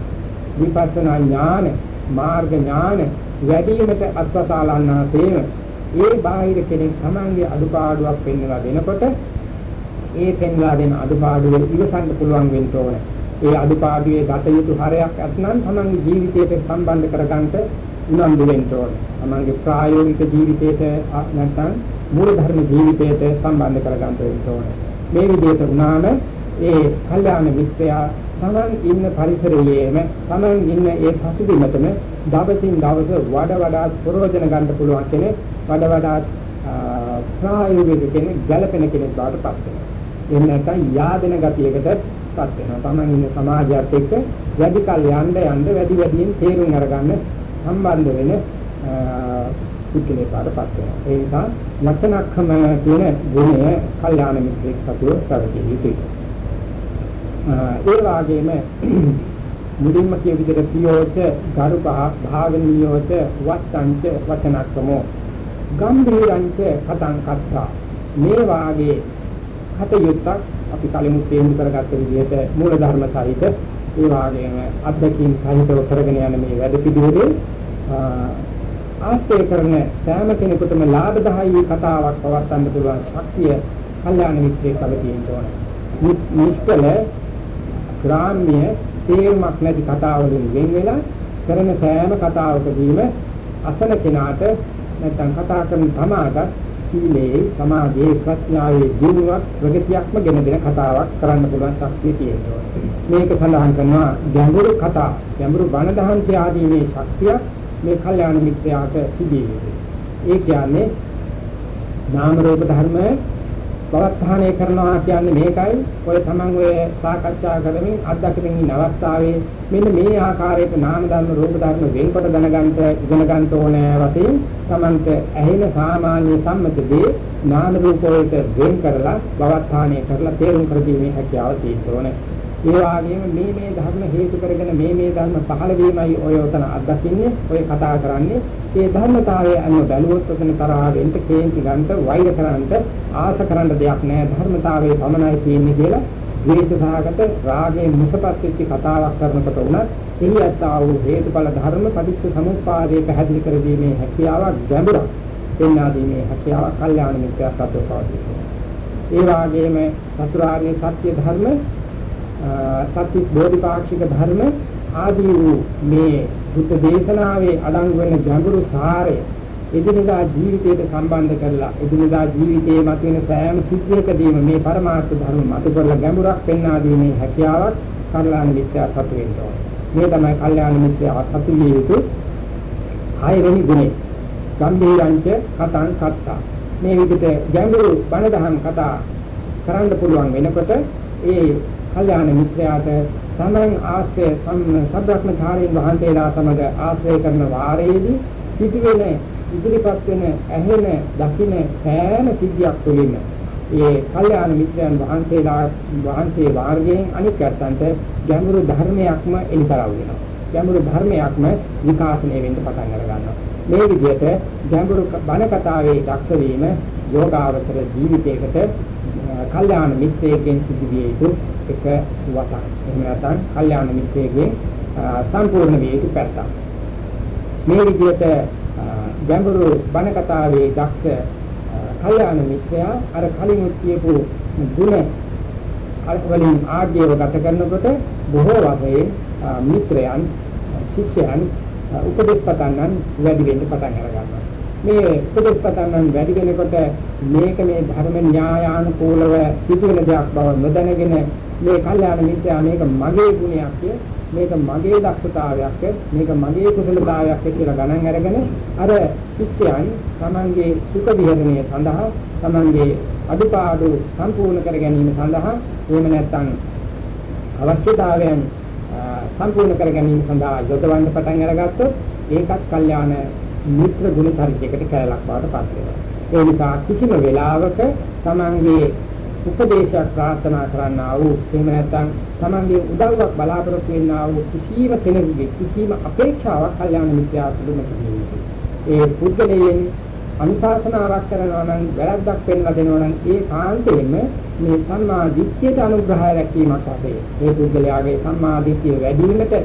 විපස්සනා ඥාන මාර්ග ඥාන වැඩිවීමට අත්වසාලන්නාසේම ඒ බාහිර කෙනෙක් තමන්ගේ අඩුපාඩුවක් පෙන්වලා දෙනකොට ඒ පෙන්වලා දෙන අඩුපාඩුව ඉවසන්න පුළුවන් වෙන්න ඕනේ. ඒ අඩුපාඩුවේ ගත යුතු හරයක් අත්නම් තමන්ගේ ජීවිතයට සම්බන්ධ කරගන්නට උනන්දු වෙන්න ඕනේ. තමන්ගේ ප්‍රායෝගික ජීවිතයට නැත්නම් මූලධර්ම ජීවිතයට සම්බන්ධ කරගන්න වෙන්න ඕනේ. මේ විදිහට වුණාම ඒ කල්යාණ මිත්‍යා තමන් ඉන්න පරිසරයේම තමන් ඉන්න ඒ පසුබිමතම දවසින් දවස වඩ වඩාත් ප්‍රයෝජන ගන්න පුළුවන් කෙනෙක් වඩ වඩාත් ප්‍රායෝගික කෙනෙක් ගැළපෙන කෙනෙක් බවට පත් වෙනවා. එහෙම නැත්නම් යාදෙන ගතියකටපත් වෙනවා. තමන් ඉන්න සමාජයත් එක්ක වැඩි කල යන්න යන්න වැඩි වැඩියෙන් තේරුම් අරගන්න සම්බන්ධ වෙන පුද්ගලයෙක් බවටපත් වෙනවා. ඒ නිසා වචනක්‍රම කියන ගුණය කල්යාණ මිත්‍රෙක් සතුව පැවතිය යුතුයි. ඒ වගේම <clears throat> මුලින්ම කිය විදිහට පියෝච ගරු භාවනීයෝච වත්තංච වචනක්‍රමෝ ගම්භීරංච කතං කත්තා මේ වාගේ හතයුත්තක් අපි කලින් තේරුම් කරගත්ත විදිහට මූල ධර්ම සහිත ඒ වගේම අත්දැකීම් සහිතව කරගෙන යන මේ වැඩ පිළිවෙලේ ආශ්‍රය කරන සෑම කෙනෙකුටම ලාභදායී කතාවක් පවත්වන්න පුළුවන් ශක්තිය කල්යාණ මිත්‍රයෙක් ළඟ තියෙන්න ඕනේ. නිෂ්කල ග්‍රාම්‍ය තේරුමක් නැති කතාවලින් වෙන් වෙලා කරන සෑම කතාවකදීම අසන කෙනාට නැත්නම් කතා කරන තමාට සීලේ සමාධියේ ප්‍රඥාවේ දිනුවක් ප්‍රගතියක්ම ගෙන දෙන කතාවක් කරන්න පුළුවන් ශක්තිය තියෙනවා. මේක සඳහන් කරනවා ගැඹුරු කතා, ගැඹුරු බණ දහම් ආදී මේ ශක්තිය මේ කල්යාණ මිත්‍යාට තිබේ. ඒ කියන්නේ නාම රූප ධර්ම පවත්හානය කරනවා කියන්නේ මේකයි. ඔය තමන් ඔය සාකච්ඡා කරමින් අත්දැකීම් ඉන්න අවස්ථාවේ මෙන්න මේ ආකාරයට නාම ධර්ම රූප ධර්ම වෙන්කොට දැනගන්න ඉගෙන ගන්න ඕනේ වශයෙන් තමන්ට ඇහෙන සාමාන්‍ය සම්මතදී නාම රූප වලට වෙන් කරලා පවත්හානය කරලා තේරුම් කර දීමේ හැකියාව තියෙන්න ඒ වගේම මේ මේ ධර්ම හේතු කරගෙන මේ මේ ධර්ම පහළ වීමයි ඔය උතන අත්දකින්නේ ඔය කතා කරන්නේ. ඒ ධර්මතාවය අනුව බැලුවොත් උතන තරහ වෙන්න කේන්ති ගන්නට වෛර කරන්නට ආස කරන්න දෙයක් නැහැ ධර්මතාවයේ පමණයි තියෙන්නේ කියලා ද්වේෂ සහගත රාගයේ මුසපත් වෙච්ච කතාවක් කරනකොට උනත් එහි ඇත්තා වූ හේතුඵල ධර්ම පටිච්ච සමුප්පාදයේ පැහැදිලි කර දීමේ හැකියාවක් ගැඹුරක්. එන්නා දීමේ හැකියාවක් කල්යාණ මිත්‍යා සත්‍ය පවතිනවා. ඒ වාගේම චතුරාර්ය සත්‍ය ධර්ම සත්‍ය බෝධිපාක්ෂික ධර්ම ආදී වූ මේ බුද්ධ දේශනාවේ අඩංගු වෙන ගැඹුරු සාරය එදිනදා ජීවිතයට සම්බන්ධ කරලා එදිනදා ජීවිතයේ මතුවෙන සෑම සිද්ධියකදීම මේ පරමාර්ථ ධර්ම මතු කරලා ගැඹුරක් පෙන්වා දීමේ හැකියාවක් කල්යාණ මිත්‍යා සතු වෙනවා. මේ තමයි කල්යාණ මිත්‍යා සතු විය යුතු හයවෙනි ගුණය. ගම්භීරංච කතං කත්තා. මේ විදිහට ගැඹුරු බණ දහම් කතා කරන්න පුළුවන් වෙනකොට ඒ කල්යාණ මිත්‍රයාට තමන් ආශ්‍රය සම්බ්‍රහ්මචාරීන් වහන්සේලා සමග ආශ්‍රය කරන වාරයේදී සිදුවෙන ඉදිරිපත් වෙන ඇහෙන දකින සෑම සිද්ධියක් තුළින්ම ඒ කල්යාණ මිත්‍රයන් වහන්සේලා වහන්සේ වාර්ගයෙන් අනික් යත්තන්ට ගැඹුරු ධර්මයක්ම එලිකරව වෙනවා. ගැඹුරු ධර්මයක්ම විකාශනය වෙන්න පටන් අර ගන්නවා. මේ විදිහට ගැඹුරු බණ කතාවේ දක්ෂ වීම යෝගාවචර ජීවිතයකට කල්යාණ මිත්‍රයෙක්ගෙන් සිදු විය යුතු එක වතක්. එහෙම නැත්නම් කල්යාණ මිත්‍රයෙක්ගෙන් සම්පූර්ණ විය යුතු පැත්තක්. මේ විදිහට ගැඹුරු බණ කතාවේ දක්ෂ කල්යාණ මිත්‍රයා අර කලින් කියපු ගුණ අල්පවලින් ආග්‍යව ගත කරනකොට බොහෝ වශයෙන් මිත්‍රයන් ශිෂ්‍යයන් උපදේශ පතන්නන් වැඩි වෙන්න පටන් අරගන්නවා. මේ උපදේශ පතන්නන් වැඩි වෙනකොට මේක මේ ධර්ම න්‍යායානුකූලව සිදුවෙන දෙයක් බව නොදැනගෙන මේ කල්යාණ මිත්‍යා මේක මගේ ගුණයක් මේක මගේ දක්ෂතාවයක් මේක මගේ කුසලතාවයක් කියලා ගණන් අරගෙන අර ශිෂ්‍යයන් තමන්ගේ සුඛ විහරණය සඳහා තමන්ගේ අදුපාඩු සම්පූර්ණ කර ගැනීම සඳහා එහෙම නැත්නම් අවශ්‍යතාවයන් සම්පූර්ණ කර ගැනීම සඳහා යොදවන්න පටන් අරගත්තොත් ඒකත් කල්යාණ මිත්‍ර ගුණ පරිච්ඡේදයකට කැලලක් බවට පත් වෙනවා. ඒ නිසා කිසිම වෙලාවක තමන්ගේ උපදේශයක් ප්‍රාර්ථනා කරන්නා වූ එහෙම නැත්නම් තමන්ගේ උදව්වක් බලාපොරොත්තු වෙන්නා වූ කිසිම කෙනෙකුගේ කිසිම අපේක්ෂාවක් කල්යාණ මිත්‍යා තුළම තිබෙන්නේ. ඒ පුද්ගලයන් අනුශාසනාවක් කරනවා නම් වැරද්දක් පෙන්ලා දෙනවා නම් ඒ කාන්තේම මේ සම්මා දිට්ඨියට අනුග්‍රහය දැක්වීමක් අපේ. මේ පුද්ගලයාගේ සම්මා දිට්ඨිය වැඩි වීමට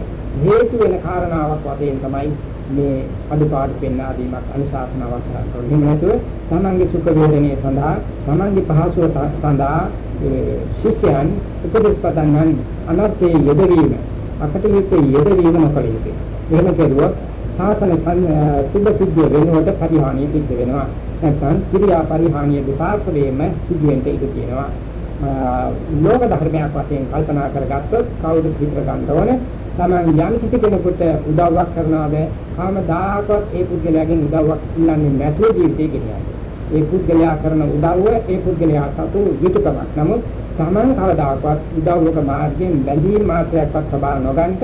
හේතු වෙන කාරණාවක් වශයෙන් තමයි මේ අදුපාඩු පෙන්වා දීමක් අනුශාසනාවක් කරනවා. එහෙම නැතුව තමන්ගේ සුඛ වේදනයේ සඳහා තමන්ගේ පහසුව සඳහා ශිෂ්‍යයන් උපදෙස් පදන්නන් අනර්ථයේ යෙදවීම අකටයුත්තේ යෙදවීම නොකළ යුතුයි. එහෙම කෙරුවොත් සාසන සුද්ධ සිද්ධිය වෙනුවට පරිහානිය සිද්ධ වෙනවා. නැත්නම් ක්‍රියා පරිහානිය දෙපාර්ශ්වයෙන්ම සිදුවෙන්න ඉඩ තියෙනවා. ලෝක ධර්මයක් වශයෙන් කල්පනා කරගත්තොත් කවුද පිටර ගන්න ඕනේ තමන් යම් කිසි කෙනෙකුට උදව්වක් කරනවාද කාමදායකවත් ඒ පුද්ගලයාගෙන් උදව්වක් ඉල්ලන්නේ නැතුව ජීවිතේ ගෙනියන්නේ. ඒ පුද්ගලයා කරන උදව්ව ඒ පුද්ගලයා සතු යුතුයකමක්. නමුත් තමන් කවදාකවත් උදව්වක මාර්ගයෙන් බැඳීම් මාත්‍රයක්වත් සබා නොගන්ට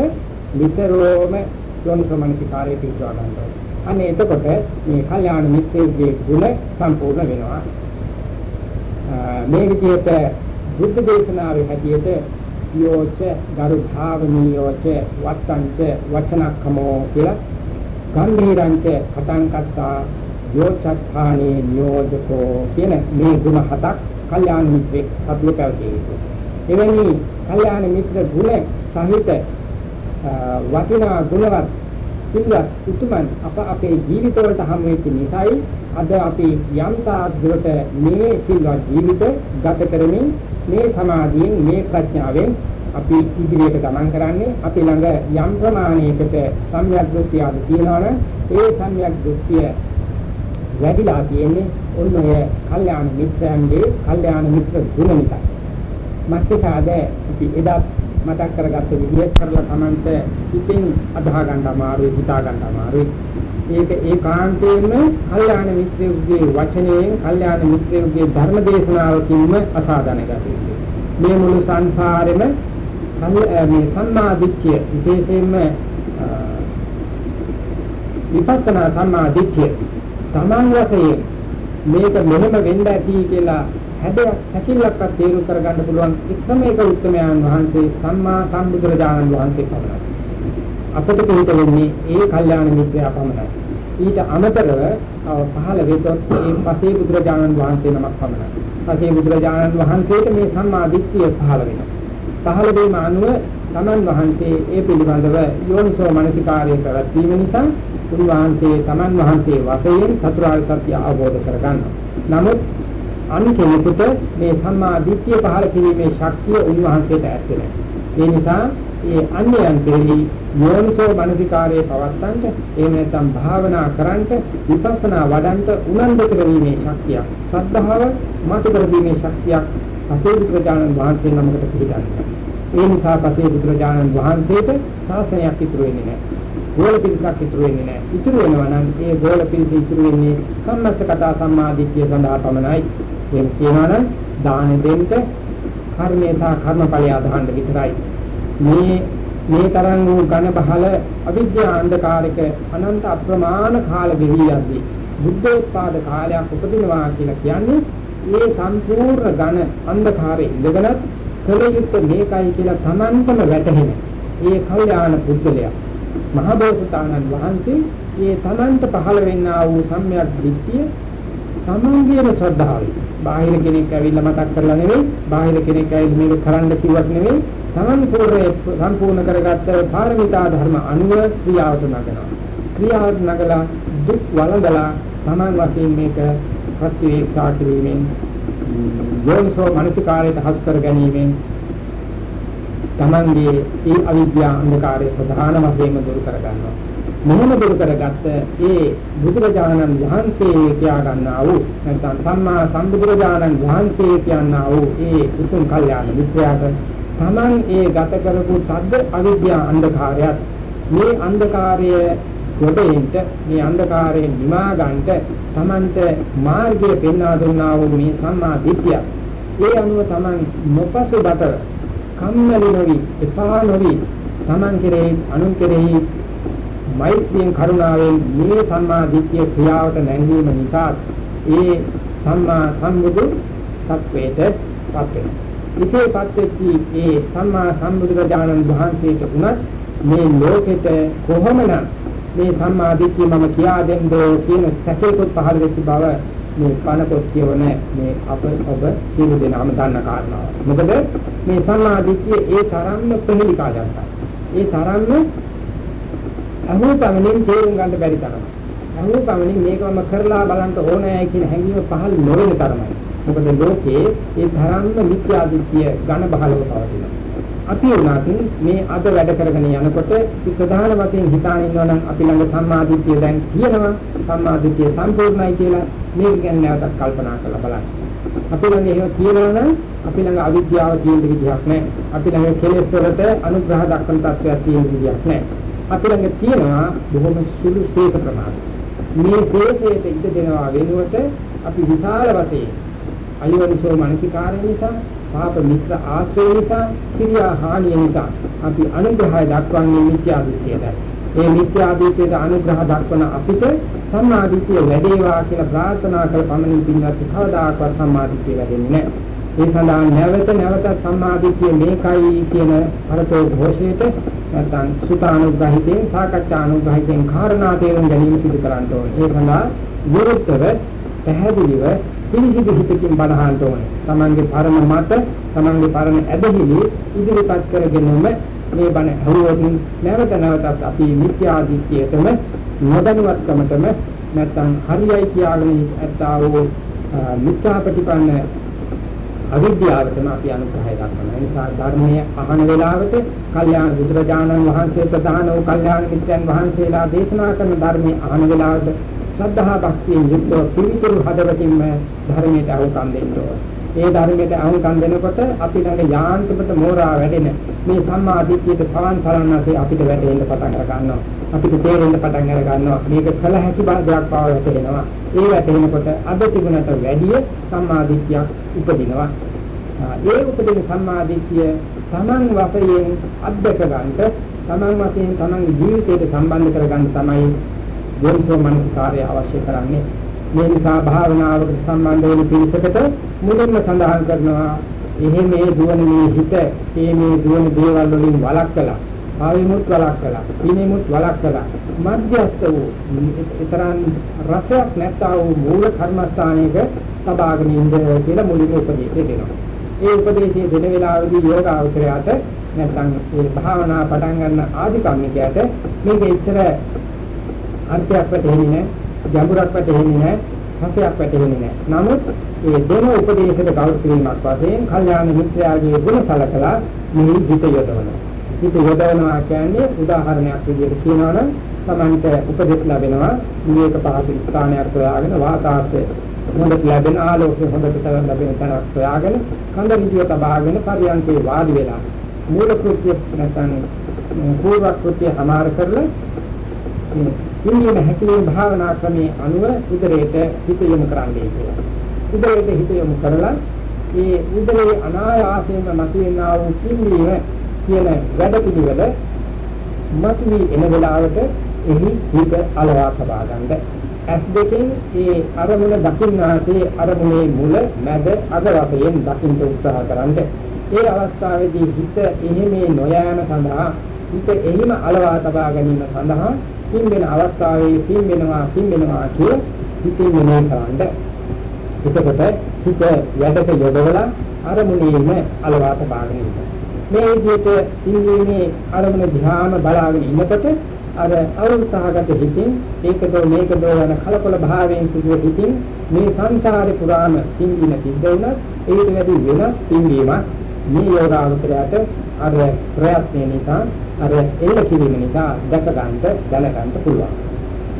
විතරෝම යෝනිසමනසිකාරයේ පිටවා ගන්නවා. අනේ එතකොට මේ කල්යාණ මිත්‍රයේ ගුණ සම්පූර්ණ වෙනවා. මේ විදිහට බුද්ධ දේශනාවේ හැටියට යෝච ගරු භාවනීයෝච වත්තංච වචනක්කමෝ කියලා ගම්භීරංච කතං කත්තා යෝචත්ථානේ නියෝජකෝ කියන මේ ගුණ හතක් කල්යාණ මිත්‍රෙක් සතුව පැවතිය යුතුයි. එවැනි කල්යාණ මිත්‍ර ගුණ සහිත වටිනා ගුණවත් සිල්වත් උතුමන් අප අපේ ජීවිතවලට හමු වෙච්ච නිසායි අද අපි යම් තාක් දුරට මේ සිල්වත් ජීවිත ගත කරමින් මේ සමාධියෙන් මේ ප්‍රඥාවෙන් අපි ඉදිරියට ගමන් කරන්නේ අපි ළඟ යම් ප්‍රමාණයකට සම්‍යක් දෘෂ්ටිය ආද තියෙනවනම් ඒ සම්‍යක් දෘෂ්ටිය වැඩිලා තියෙන්නේ ඔන්න ඔය කල්යාණ මිත්‍රයන්ගේ කල්යාණ මිත්‍ර ගුණ නිසා. මත්සාද අපි එදා මතක් කරගත්ත විදිහට කරලා Tamante ඉතින් අදහා ගන්න අමාරුයි හිතා ගන්න අමාරුයි. ඒක ඒකාන්තයෙන්ම කල්යාණ මිත්‍රයෙකුගේ වචනයෙන් කල්යාණ මිත්‍රයෙකුගේ ධර්ම දේශනාවකින්ම අසාධන ගතියි. මේ මුළු සංසාරෙම මේ සම්මා දිට්ඨිය විශේෂයෙන්ම විපස්සනා සම්මා දිට්ඨිය තමන් වශයෙන් මේක මෙහෙම වෙන්න ඇති කියලා හැබැයි සැකිල්ලක්වත් තේරුම් කරගන්න පුළුවන් එකම එක උත්තරමයන් වහන්සේ සම්මා සම්බුදුරජාණන් වහන්සේ පමණයි. අපිට පිට වෙන්නේ ඒ කල්යාණ මිත්‍රයා පමණයි. ඊට අමතරව පහළ වෙතොත් ඒ පසේ බුදුරජාණන් වහන්සේ නමක් පමණයි. පසේ බුදුරජාණන් වහන්සේට මේ සම්මා දිට්ඨිය පහළ වෙනවා. පහළ වීම අනුව තමන් වහන්සේ ඒ පිළිබඳව යෝනිසෝ මනසිකාර්ය කරත්වීම නිසා උන්වහන්සේ තමන් වහන්සේ වශයෙන් චතුරාර්ය සත්‍ය අවබෝධ කරගන්නවා. නමුත් අන් කෙනෙකුට මේ සම්මා දිට්ඨිය පහළ කිරීමේ ශක්තිය උන්වහන්සේට ඇත්තේ ඒ නිසා ඒ අන්‍යයන් කෙරෙහි යෝනිසෝ මනසිකාරයේ පවත්තන්ට එහෙම නැත්නම් භාවනා කරන්ට විපස්සනා වඩන්ට උනන්දු කරවීමේ ශක්තිය ශ්‍රද්ධාව මතු කරදීමේ ශක්තියක් අසේදු ප්‍රජානන් වහන්සේ නමකට පිළිගන්නවා. ඒ නිසා පසේ බුදුරජාණන් වහන්සේට ශාසනයක් ඉතුරු වෙන්නේ නැහැ. ගෝල පිළිසක් ඉතුරු වෙන්නේ නැහැ. ඉතුරු වෙනවා නම් ඒ ගෝල පිළිස ඉතුරු වෙන්නේ සම්මස්සකතා සම්මාදිට්ඨිය සඳහා පමණයි. එහෙම කියනවා නම් දාන දෙන්න කර්මේ සහ කර්මඵලය අදහන්න විතරයි. මේ මේ තරම් වූ ඝන බහල අවිද්‍යා අන්ධකාරික අනන්ත අප්‍රමාණ කාල ගෙවි යද්දී බුද්ධෝත්පාද කාලයක් උපදිනවා කියලා කියන්නේ මේ සම්පූර්ණ ඝන අන්ධකාරයේ ඉඳගෙනත් කළ යුත්තේ මේකයි කියලා Tamanටම වැටහෙන. ඒ කල්යාණ පුද්ගලයා මහ බෝසතාණන් වහන්සේ මේ Tamanට පහළ වෙන්නා වූ සම්‍යක් දිට්ඨිය තමන්ගේම ශ්‍රද්ධාවයි. බාහිර කෙනෙක් ඇවිල්ලා මතක් කරලා නෙවෙයි, බාහිර කෙනෙක් ඇවිල්ලා මේක කරන්න කිව්වක් නෙවෙයි, තමන් පූර්ණේ සම්පූර්ණ කරගත්ත පාරමිතා ධර්ම අනුව ක්‍රියාවට නගනවා. ක්‍රියාවට නගලා දුක් වළඳලා තමන් වශයෙන් මේක ප්‍රතිවේක්ෂා කිරීමෙන් යෝනිසෝ මනසිකාරයට හසු කර ගැනීමෙන් තමන්ගේ ඒ අවිද්‍යා අන්ධකාරයේ ප්‍රධාන වශයෙන්ම දුරු කර ගන්නවා. මොහොම දුරු කරගත්ත ඒ බුදුරජාණන් වහන්සේ කියා ගන්නා වූ නැත්නම් සම්මා සම්බුදුරජාණන් වහන්සේ කියනා වූ ඒ උතුම් කල්යාණ මිත්‍යාට තමන් ඒ ගත කරපු තද්ද අවිද්‍යා අන්ධකාරයත් මේ අන්ධකාරය ගොඩෙන්ට මේ අන්ධකාරයෙන් නිමා ගන්නට තමන්ට මාර්ගය පෙන්වා දුන්නා වූ මේ සම්මා දිට්ඨිය ඒ අනුව තමන් නොපසුබට කම්මැලි නොවි එපා නොවි තමන් කෙරෙහි අනුන් කෙරෙහි මෛත්‍රියෙන් කරුණාවෙන් මේ සම්මා දිට්ඨිය ක්‍රියාවට නැංවීම නිසා ඒ සම්මා සම්බුදු සත්වයට පත් වෙනවා. විශේෂපත් වෙච්චි ඒ සම්මා සම්බුදුරජාණන් වහන්සේට උනත් මේ ලෝකෙට කොහොමනම් මේ සම්මා දිට්ඨිය මම කියා දෙන්නෝ කියන සැකේකුත් පහළ වෙච්ච බව මේ කනකොත් කියවන මේ අප ඔබ සියලු දෙනාම දන්න කාරණාව. මොකද මේ සම්මා දිට්ඨිය ඒ තරම්ම ප්‍රහේලිකාජනකයි. ඒ තරම්ම අහුපමණින් තේරුම් ගන්න බැරි තරම. අහුපමණින් මේකම කරලා බලන්න ඕනෑ කියන හැඟීම පහළ නොවන තරමයි. මොකද ලෝකේ ඒ තරම්ම මිත්‍යා දිට්ඨිය ඝන බහලව පවතිනවා. අපි උනාට මේ අද වැඩ කරගෙන යනකොට ප්‍රධාන වශයෙන් හිතාන ඉන්නවා නම් අපි ළඟ සම්මාදිට්ඨිය දැන් තියෙනවා සම්මාදිට්ඨිය සම්පූර්ණයි කියලා මේක ගැන නැවතත් කල්පනා කරලා බලන්න. අපි ළඟ එහෙම තියෙනවා නම් අපි ළඟ අවිද්‍යාව තියෙන විදිහක් නැහැ. අපි ළඟ කෙලෙස් වලට අනුග්‍රහ දක්වන තත්ත්වයක් තියෙන විදිහක් නැහැ. අපි ළඟ තියෙනවා බොහොම සුළු ශේෂ ප්‍රමාණය. මේ ශේෂයට ඉඩ දෙනවා වෙනුවට අපි විශාල වශයෙන් අයෝනිසෝ මනසිකාරය නිසා පාප මිත්‍ර ආශ්‍රය නිසා කිරියා හානිය නිසා අපි අනුග්‍රහය දක්වන්නේ මිත්‍යා දෘෂ්ටියටයි. මේ මිත්‍යා දෘෂ්ටියට අනුග්‍රහ දක්වන අපිට සම්මාදිට්ඨිය වැඩේවා කියලා ප්‍රාර්ථනා කළ පමණින් පින්වත් කවදාකවත් සම්මාදිට්ඨිය වැඩෙන්නේ නැහැ. ඒ සඳහා නැවත නැවත සම්මාදිට්ඨිය මේකයි කියන අරතෝ ഘോഷයට නැත්නම් සුතානුග්‍රහිතෙන් සාකච්ඡානුග්‍රහිතෙන් කාරණා තේරුම් ගැනීම සිදු කරන්න ඕනේ. ඒ සඳහා විරුද්ධව පැහැදිලිව පිළිසිදු හිතකින් බණහන්න ඕනේ. තමන්ගේ පරම මත, තමන්ගේ පරම ඇදහිලි ඉදිරිපත් කරගෙනම මේ බණ අහුවොත් නැවත නැවතත් අපි මිත්‍යා දිට්ඨියටම නොදැනුවත්කමටම නැත්නම් හරියයි කියාගෙන ඇත්තා වූ මිත්‍යා ප්‍රතිපන්න අවිද්‍යාවටම අපි අනුග්‍රහය දක්වනවා. ඒ නිසා ධර්මයේ අහන වෙලාවට කල්යාණ බුදුරජාණන් වහන්සේ ප්‍රධාන වූ කල්යාණ මිත්‍රයන් වහන්සේලා දේශනා කරන ධර්මයේ අහන වෙලාවට ශ්‍රද්ධා භක්තියෙන් යුක්තව පිළිතුරු හදවතින්ම ධර්මයට අහුම්කම් දෙන්න ඒ ධර්මයට අහුම්කම් දෙනකොට අපි ළඟ යාන්ත්‍රපත මෝරා වැඩෙන මේ සම්මා දිට්ඨියට පවන් කරන්නසේ අපිට වැටෙන්න පටන් අර ගන්නවා. අපිට තේරෙන්න පටන් අර ගන්නවා. මේක කල හැකි බවක් බව වැටෙනවා. ඒ වැටෙනකොට අද තිබුණට වැඩිය සම්මා දිට්ඨියක් උපදිනවා. ඒ උපදින සම්මා දිට්ඨිය තමන් වශයෙන් අත්දක ගන්නට තමන් වශයෙන් තමන්ගේ ජීවිතයට සම්බන්ධ කරගන්න තමයි යෝනිසෝ මනසිකාරය අවශ්‍ය කරන්නේ. මේ නිසා භාවනාවකට සම්බන්ධ වෙන පිළිසකට මුලින්ම සඳහන් කරනවා එහෙ මේ දුවන මේ හිත මේ මේ දුවන දේවල් වලින් වළක්කලා ආවෙමුත් වළක්කලා පිනෙමුත් වළක්කලා මධ්‍යස්ත වූ ඊතරම් රසයක් නැත්තා වූ මූල කර්මස්ථානයක තබාගෙන ඉන්න කියලා මුලින්ම උපදේශය දෙනවා. ඒ උපදේශය දෙන වෙලාවේදී යෝගාවචරයට නැත්නම් මේ භාවනා පටන් ගන්න ආදි කම්මිකයට මේක ඉතර අර්ථයක් වැටෙන්නේ නැහැ, ගැඹුරක් වැටෙන්නේ නැහැ, රසයක් වැටෙන්නේ නැහැ. නමුත් ඒ දෙන උපදේශයට කවුරු කිරීමක් වශයෙන් කල්යාණ මිත්‍යාගේ ගුණ සලකලා මේ හිත යොදවනවා. හිත යොදවනවා කියන්නේ උදාහරණයක් විදිහට කියනවනම් Tamante උපදෙස් ලැබෙනවා විවේක පහසු ස්ථානයක් සොයාගෙන වාතාවරණය හොඳට ලැබෙන ආලෝකය හොඳට ලැබෙන තැනක් සොයාගෙන කඳ ඍජුව තබාගෙන පරියන්කේ වාඩි වෙලා මූල කෘත්‍ය නැත්නම් පූර්ව කෘත්‍ය සමාර කරලා ඉන්නේ හැකීම් භාවනා ක්‍රමයේ අනුව උදරයට හිත යොමු කරන්නේ කියලා. උදරයට හිත යොමු කරලා ඒ උදරයේ අනායාසයෙන්ම මතුවෙනා වූ කිම්බීම කියන වැඩ පිළිවෙල මතුවී එන වෙලාවට එහි හිත අලවා තබා ගන්නද ඇස් දෙකෙන් ඒ අරමුණ දකින්නාසේ අරමුණේ මුල මැද අග වශයෙන් දකින්න උත්සාහ කරන්ද ඒ අවස්ථාවේදී හිත එහෙමේ නොයෑම සඳහා හිත එහිම අලවා තබා ගැනීම සඳහා පින්බෙන අවස්ථාවේ පින්බෙනවා පින්බෙනවා කිය හිතින් මෙනෙහි කරන්ද එතකොට හිත යඩක යොදවලා අරමුණේම අලවා තබාගෙන ඉන්නවා මේ විදිහට ඉන්දීමේ අරමුණ ධ්‍යාන බලාගෙන ඉන්නකොට අර අවුත්සාහගත හිතින් ඒකද මේකද යන කලකොල භාවයෙන් සිදුව හිතින් මේ සංසාරේ පුරාම ඉන්දින සිද්ධ වුණත් ඒකට වැඩි වෙනස් පින්වීමක් මේ යෝගාවචරයට අර ප්‍රයත්න නිසා අර එල්ල කිරීම නිසා දැක ගන්නට දැන ගන්නට පුළුවන්.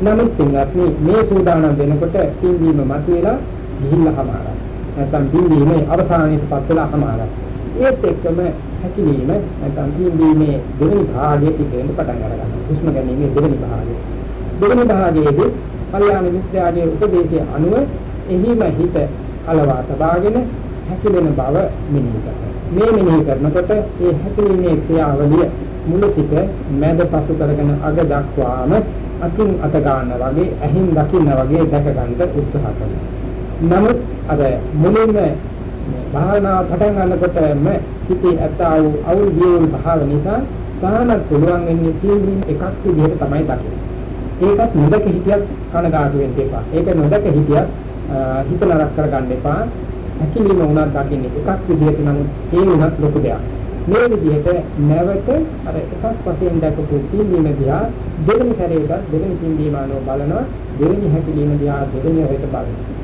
නමුත් පින්වත්නි මේ සූදානම් වෙනකොට පින්වීම මතුවලා ගිහිල්ලාමාරයි. නැත්නම් පින්වීමේ අවසානයේපත් වෙලාමාරයි. ඒත් එක්කම හැකිලිම නැත්නම් පිම්බීමේ දෙවෙනි භාගයේ සිට වෙන පටන් ගන්නවා. හුස්ම ගැනීමේ දෙවෙනි භාගය. දෙවෙනි භාගයේදී කල්යාණ මිත්‍යාගේ උපදේශයේ අනුව එහිම හිත අලවා තබාගෙන හැකිලෙන බව මෙනෙහි කරනවා. මේ මෙනෙහි කරනකොට ඒ හැකිලීමේ ක්‍රියාවලිය මුල සිට මැද පසු කරගෙන අග දක්වාම අකින් අත ගන්න වගේ ඇහින් දකින්න වගේ දැක ගන්න උත්සාහ කරනවා. නමුත් අර මුලින්ම භාවනාව පටන් ගන්නකොටම හිතේ ඇත්තා වූ අවුල් වියුල් භාව නිසා සාහනක් පුළුවන් වෙන්නේ තීන්දුව එකක් විදිහට තමයි දකින්නේ. ඒකත් නොදක හිතියක් කනගාටු වෙන්න එපා. ඒක නොදක හිතියක් හිත නරක කරගන්න එපා. හැකිලිම උනත් දකින්නේ එකක් විදිහට නම් ඒ උනත් ලොකු දෙයක්. මේ විදිහට නැවත අර එකක් වශයෙන් දැකපු තීන්දුව දිහා දෙවෙනි සැරේට දෙවෙනි තීන්දුව මානව බලනවා දෙවෙනි හැකිලිම දිහා දෙවෙනි හැරේට බලනවා.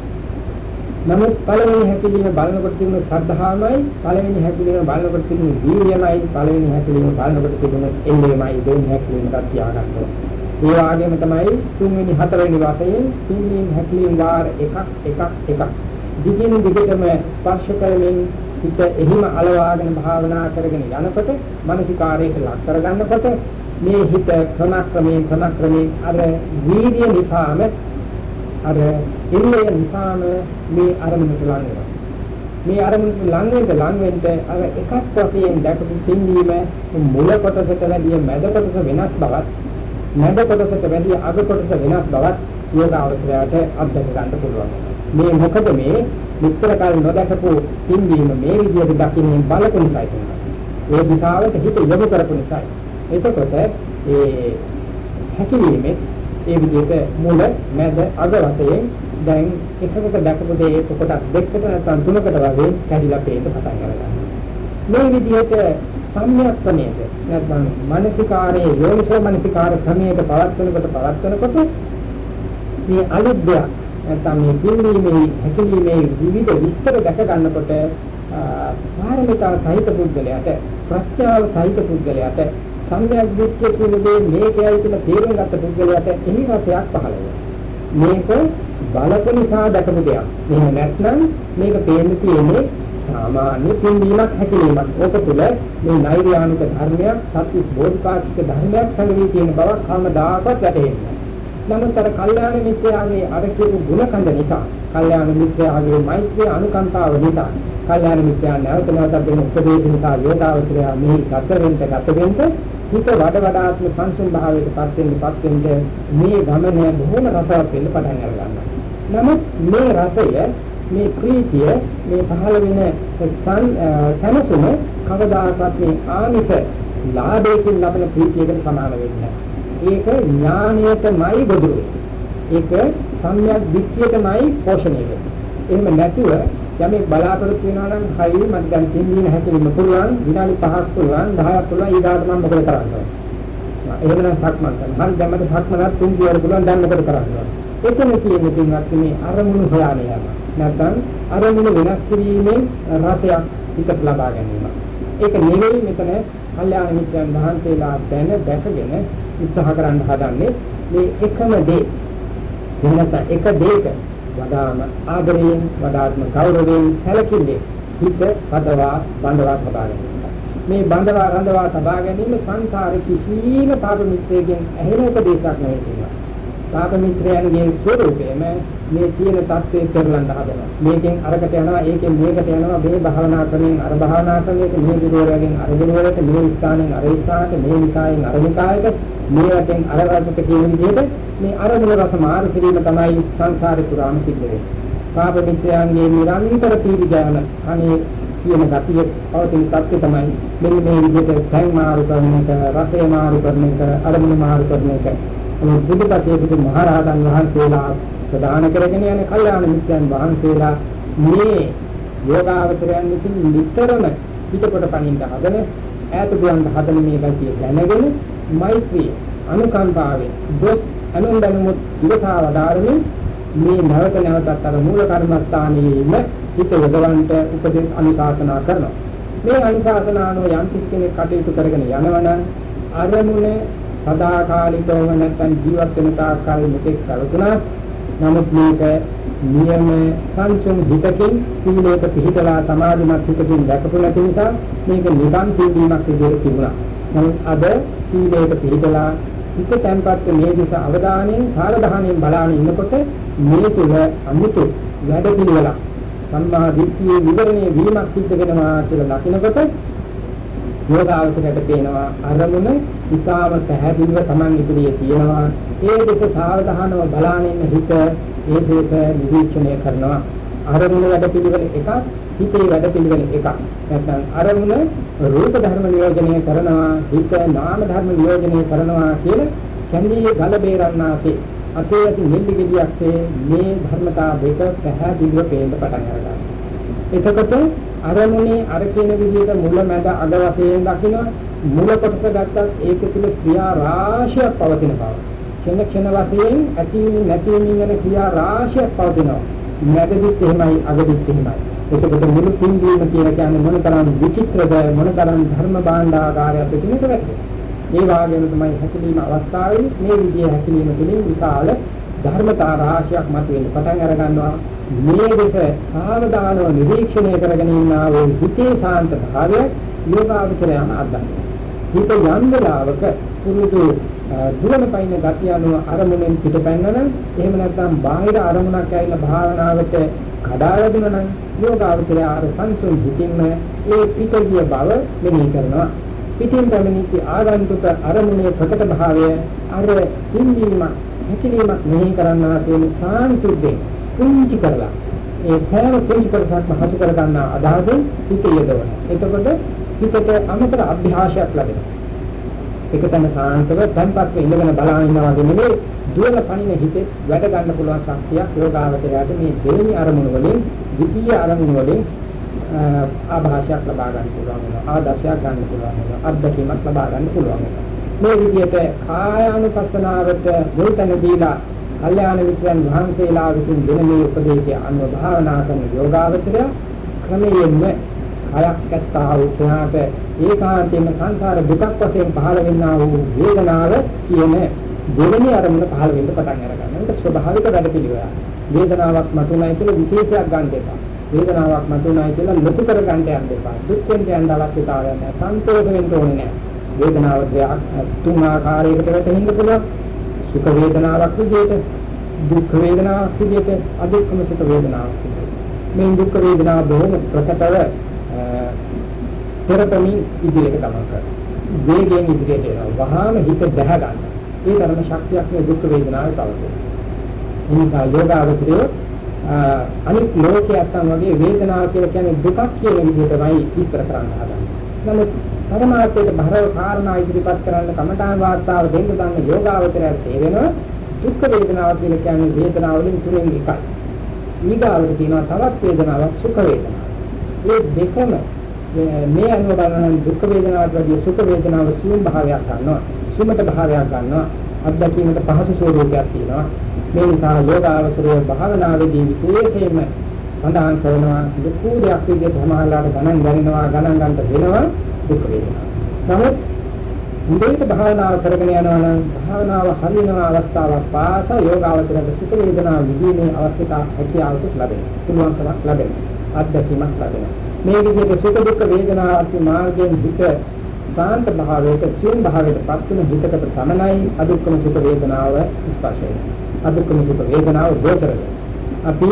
නමුත් පළවෙනි හැකිලිම බලනකොට තිබුණ ශ්‍රද්ධාවමයි පළවෙනි හැකිලිම බලනකොට තිබුණ වීර්යමයි පළවෙනි හැකිලිම බලනකොට තිබුණ එල්ලෙමයි දෙවෙනි හැකිලිමට තියාගන්නවා. ඒ වගේම තමයි තුන්වෙනි හතරවෙනි වශයෙන් තුන්වෙනි හැකිලිම වාර එකක් එකක් එකක් දිගින් දිගටම ස්පර්ශ කරමින් හිත එහිම අලවාගෙන භාවනා කරගෙන යනකොට මානසිකාරයක ලක් කරගන්නකොට මේ හිත ක්‍රමක්‍රමයෙන් ක්‍රමක්‍රමයෙන් අර වීර්ය නිසාම අර එල්ලය නිසාම මේ අරමුණට ලං වෙනවා. මේ අරමුණට ලං වෙන්න ලං වෙන්න අර එකක් වශයෙන් දැකපු පින්වීම මුල කොටසට වැඩිය මැද කොටස වෙනස් බවත් මැද කොටසට වැඩිය අග කොටස වෙනස් බවත් යෝගාවචරයට අත්දැක ගන්න පුළුවන්. මේ මොකද මේ විතර කල නොදකපු පින්වීම මේ විදිහට දකින්නේ බලපු නිසායි කියන්නේ. ඒ දිශාවට හිත යොමු කරපු නිසායි. එතකොට ඒ හැකිරීමේ ඒ විදිහට මුල මැද අග වශයෙන් දැන් එකකට දැකපු දේ කොටස් දෙකකට නැත්නම් තුනකට වගේ කැඩිලා පේන්න පටන් ගන්නවා. මේ විදිහට සම්‍යක් ක්‍රමයක නැත්නම් මානසිකාරයේ යෝනිසෝ මානසිකාර ක්‍රමයක පවත්වනකොට පවත්වනකොට මේ අලුත් දෙයක් නැත්නම් මේ පිළිීමේ හැකීමේ විවිධ විස්තර දැක ගන්නකොට පාරමිතා සහිත පුද්ගලයාට ප්‍රඥාව සහිත පුද්ගලයාට සම්‍යක් දෘෂ්ටිය කියන දේ මේකයි කියලා තේරුම් ගත්ත පුද්ගලයාට එහි රසයක් පහළ මේක බලපු නිසා දැකපු දෙයක්. එහෙම නැත්නම් මේක පේන්න තියෙන්නේ සාමාන්‍ය පින්වීමක් හැකීමක්. ඕක තුල මේ නෛර්යානික ධර්මයක්, සත්‍ය බෝධිපාක්ෂික ධර්මයක් සංගී තියෙන බවක් කවමදාකවත් වැටහෙන්නේ නමුත් අර කල්යාණ මිත්‍යාගේ අර කියපු ගුණ කඳ නිසා, කල්යාණ මිත්‍යාගේ මෛත්‍රී අනුකම්පාව නිසා, කල්යාණ මිත්‍යා නැවත නැවතත් දෙන උපදේශ නිසා යෝදාවචරය මෙහි ගත වෙන්න ගත වෙන්න හිත වඩ වඩාත්ම සංසුන් භාවයට පත් වෙන්න පත් වෙන්න මේ ගමන බොහොම රසවත් වෙන්න පටන් ගන්නවා. නමුත් මේ රසය මේ ප්‍රීතිය මේ පහළ වෙන සනසුම කවදාකවත් මේ ආමිෂ ලාභයෙන් ලබන ප්‍රීතියකට සමාන වෙන්නේ නැහැ. ඒක ඥානයටමයි ගොදුරු ඒක සම්‍යක් දිට්ඨියටමයි පෝෂණය වෙන්නේ. එහෙම නැතුව යමෙක් බලාපොරොත්තු වෙනවා නම් හයි මට දැන් තින්දින හැකෙන්න පුළුවන් විනාඩි 5ක් පුළුවන් 10ක් පුළුවන් ඊගාට මම මොකද කරන්නේ? එහෙමනම් සක්මන් කරනවා. හරි දැන් මට සක්මනක් තුන් දියර පුළුවන් දැන් මොකද කරන්නේ? එතන තියෙන පින්වත් මේ අරමුණු හොයාගෙන යනවා. නැත්නම් අරමුණු වෙනස් කිරීමෙන් රසයක් හිතට ලබා ගැනීම. ඒක නෙවෙයි මෙතන කල්යාණ මිත්‍රයන් වහන්සේලා දැන දැකගෙන උත්සාහ කරන්න හදන්නේ මේ එකම දේ. එහෙනම් එක දෙයක වඩාම ආදරයෙන් වඩාත්ම ගෞරවයෙන් සැලකිල්ලේ හිත පදවා බඳවා තබා ගැනීම. මේ බඳවා රඳවා තබා ගැනීම සංසාරේ කිසිම පාප මිත්‍රයෙන් ඇහෙන උපදේශයක් නෙවෙයි. පාප මිත්‍රයන්ගේ ස්වરૂපයම මේ තියෙන தත්ත්වයේ පෙරලන්න හදනවා. මේකෙන් අරකට යනවා, ඒකෙන් මේකට යනවා, මේ භාවනා ක්‍රමයෙන් අර භාවනා ක්‍රමයක මේ විදෝරයෙන් අර විදෝරයට, මේ ස්ථානෙන් අර ස්ථානට, මේ නිකායෙන් අර නිකායට, මේ වටෙන් අර වටට කියන විදිහට මේ අරමුණ රස මාරු කිරීම තමයි සංසාරේ පුරාම සිද්ධ වෙන්නේ. පාප මිත්‍රයන්ගේ නිරන්තර පීඩිජාන අනේ කියන ගතිය පවතින තත්ත්වය තමයි මෙන්න මේ විදිහට සං මාරු කරන එක, රසය මාරු කරන එක, අරමුණ මාරු කරන එක. මේ බුදුපසේ බුදු මහරහතන් වහන්සේලා ප්‍රදාන කරගෙන යන කල්යාණ මිත්‍යයන් වහන්සේලා මේ යෝගාවචරයන් විසින් නිතරම පිටකොට පනින්න හදන ඈත දුවන්න හදන මේ ගැතිය දැනගෙන මෛත්‍රී අනුකම්පාවෙන් දොස් අනුන්දනුමුත් ඉවසා වදාරමින් මේ නැවත නැවතත් අර මූල කර්මස්ථානයේම හිත යොදවන්නට උපදෙස් අනුශාසනා කරනවා. මේ අනුශාසනානෝ යම් කෙනෙක් කටයුතු කරගෙන යනවනම් අරමුණ සදාකාලිකව නැත්නම් ජීවත් වෙන තාක් කාලෙ මෙතෙක් කලතුණා නමුත් මේක නියම සංසුන් හිතකින් සීලයක පිළිතලා සමාධිමත් හිතකින් දැකපු නැති නිසා මේක නිකන් තීවීමක් විදිහට තිබුණා. නමුත් අද සීලයක පිළිතලා හිත තැන්පත් මේ දිස අවධානයෙන් සාරධානයෙන් බලාගෙන ඉන්නකොට මේ තුල අමුතු වැඩ පිළිවෙලක් සම්මා දිට්ඨියේ විවරණය වීමක් සිද්ධ වෙනවා කියලා දකිනකොට යෝගාවචරයට පේනවා අරමුණ ඉතාම පැහැදිලිව Taman ඉදිරියේ තියෙනවා. ඒ දෙක සාවධානව බලාගෙන හිත ඒ දෙක නිරීක්ෂණය කරනවා. අරමුණ වැඩ පිළිවෙල එකක් හිතේ වැඩ පිළිවෙල එකක්. නැත්නම් අරමුණ රූප ධර්ම නියෝජනය කරනවා හිත නාම ධර්ම නියෝජනය කරනවා කියන කැඳී ගල බේරන්නාසේ. අතේ ඇති නිල්ලි ගෙඩියක්සේ මේ ධර්මතා දෙක පැහැදිලිව පේන්න පටන් ගන්නවා එතකොට අරමුණේ අර කියන විදිහට මුල මැද අග වශයෙන් දකින්න මුල කොටස ගත්තත් ඒක තුළ ක්‍රියා රාශියක් පවතින බව. ක්ෂණ ක්ෂණ වශයෙන් ඇතිවීම නැතිවීම යන ක්‍රියා රාශියක් පවතිනවා. මැදදිත් එහෙමයි අගදිත් එහෙමයි. එතකොට මුළු පින්දීම කියලා කියන්නේ මොන තරම් විචිත්‍රද මොන තරම් ධර්ම භාණ්ඩාකාරයක්ද කියන එක වැටහෙනවා. ඒ වගේම තමයි හැකලීම අවස්ථාවේ මේ විදිහේ හැකලීම තුළින් විශාල ධර්මතා රාශියක් මතුවෙන්න පටන් අර ගන්නවා. මේ දෙක සාවධානව නිරීක්ෂණය කරගෙන ඉන්නා වූ හිතේ ශාන්ත භාවය යෝගාවචරයම අත්දැකීම. හිත යම් වෙලාවක පුරුදු දුරන පයින් ගතිය අනුව අරමුණෙන් පිටපැන්නනම් එහෙම නැත්නම් බාහිර අරමුණක් ඇවිල්ලා භාවනාවට කඩාලා දුනනම් යෝගාවචරය අර සංසුන් හිතින්ම ඒ පිටිය බව මෙනෙහි කරනවා. පිටින් පැමිණිච්ච ආගන්තුක අරමුණේ ප්‍රකට භාවය අර හිඳීම හැකිලීමක් මෙහි කරන්නා කියන සාංශුද්ධේ කුංචි කරලා ඒ සෑම කුංචි කරසක්ම හසු කර ගන්නා අදහසෙන් හිත යොදවන. එතකොට හිතට අමතර අභ්‍යාසයක් ලැබෙනවා. එක තැන සාන්තව තැන්පත්ව ඉඳගෙන බලා ඉන්නවා වගේ නෙමෙයි දුවන පණින හිතේ වැඩ ගන්න පුළුවන් ශක්තියක් යෝගාවචරයට මේ දෙවෙනි අරමුණ වලින් ද්විතීයි අරමුණ වලින් ආభాෂයක් ලබා ගන්න පුළුවන් වෙනවා ආදර්ශයක් ගන්න පුළුවන් වෙනවා අත්දැකීමක් ලබා ගන්න පුළුවන් වෙනවා මේ විදිහට කායානුපස්සනාවට මුල්තැන දීලා කල්යාණ මිත්‍රයන් වහන්සේලා විසින් දෙන මේ උපදේශය අනුව භාවනා කරන යෝගාවචරය ක්‍රමයෙන්ම හයක් ඇත්තා වූ කෙනාට ඒකාන්තයෙන්ම සංසාර දුකක් වශයෙන් පහළ වෙන්නා වූ වේදනාව කියන දෙවෙනි අරමුණ පහළ වෙන්න පටන් අරගන්නවා. ඒක ස්වභාවික වැඩ පිළිවෙලක්. වේදනාවක් මතුනයි කියලා විශේෂයක් ගන්න එපා. වේදනාවක් මතුනයි කියලා ලොකු කර ගන්න යන්න එපා. දුක් වෙන්න යන්න අවශ්‍යතාවයක් නැහැ. සන්තෝෂ වෙන්න ඕනේ නැහැ. වේදනාව තුන් ආකාරයකට වැටෙන්න පුළුවන්. සුඛ වේදනාවක් විදිහට, දුක් වේදනාවක් විදිහට, අදුක්කම සුඛ වේදනාවක් විදිහට. මේ දුක් වේදනාව බොහොම ප්‍රකටව පෙරපමින් ඉදිරියට ගමන් කරනවා. වේගයෙන් ඉදිරියට යනවා. වහාම හිත දැහ ගන්න. ඒ තරම ශක්තියක් මේ දුක් වේදනාවේ පවතී. ඒ නිසා යෝගාවචරය අනිත් ලෝකයන් වගේ වේදනාව කියලා කියන්නේ දුකක් කියන විදිහටමයි විස්තර කරන්න හදන්නේ. නමුත් පරමාර්ථයට බරව කාරණා ඉදිරිපත් කරන්න කමඨාන් වාර්තාව දෙන්න ගන්න යෝගාවචරය තේරෙනවා දුක් වේදනාව කියලා කියන්නේ වේදනාවලින් තුනෙන් එකයි. ඊගාවට තියෙනවා තවත් වේදනාවක් සුඛ වේදනාව. මේ දෙකම මේ අනුව බලන දුක් වේදනාවට වැඩිය සුඛ වේදනාව සියුම් භාවයක් ගන්නවා සුමත භාවයක් ගන්නවා අත්දැකීමට පහසු ස්වරූපයක් තියෙනවා මේ නිසා යෝගාවචරයේ භාවනාවේදී විශේෂයෙන්ම සඳහන් කරනවා දුක් දෙයක් විදිහට සමාහලාට ගණන් ගන්නවා ගණන් ගන්නට වෙනවා දුක් වේදනාව. නමුත් මුදේට භාවනාව කරගෙන යනවා නම් භාවනාව හරියන අවස්ථාවක් පාස යෝගාවචරයේ සුඛ වේදනාව විදීමේ අවශ්‍යතාව හැකියාවක් ලැබෙනවා. පුළුවන්කමක් ලැබෙනවා. අත්දැකීමක් ලැබෙනවා. මේ විදිහට සුඛ දුක්ඛ වේදනා අති මාර්ගයෙන් හිත සාන්ත භාවයට සියුම් භාවයට පත් වෙන හිතකට සමනයි අදුක්කම සුඛ වේදනාව ස්පර්ශ වෙනවා අදුක්කම සුඛ වේදනාව ගෝචර අපි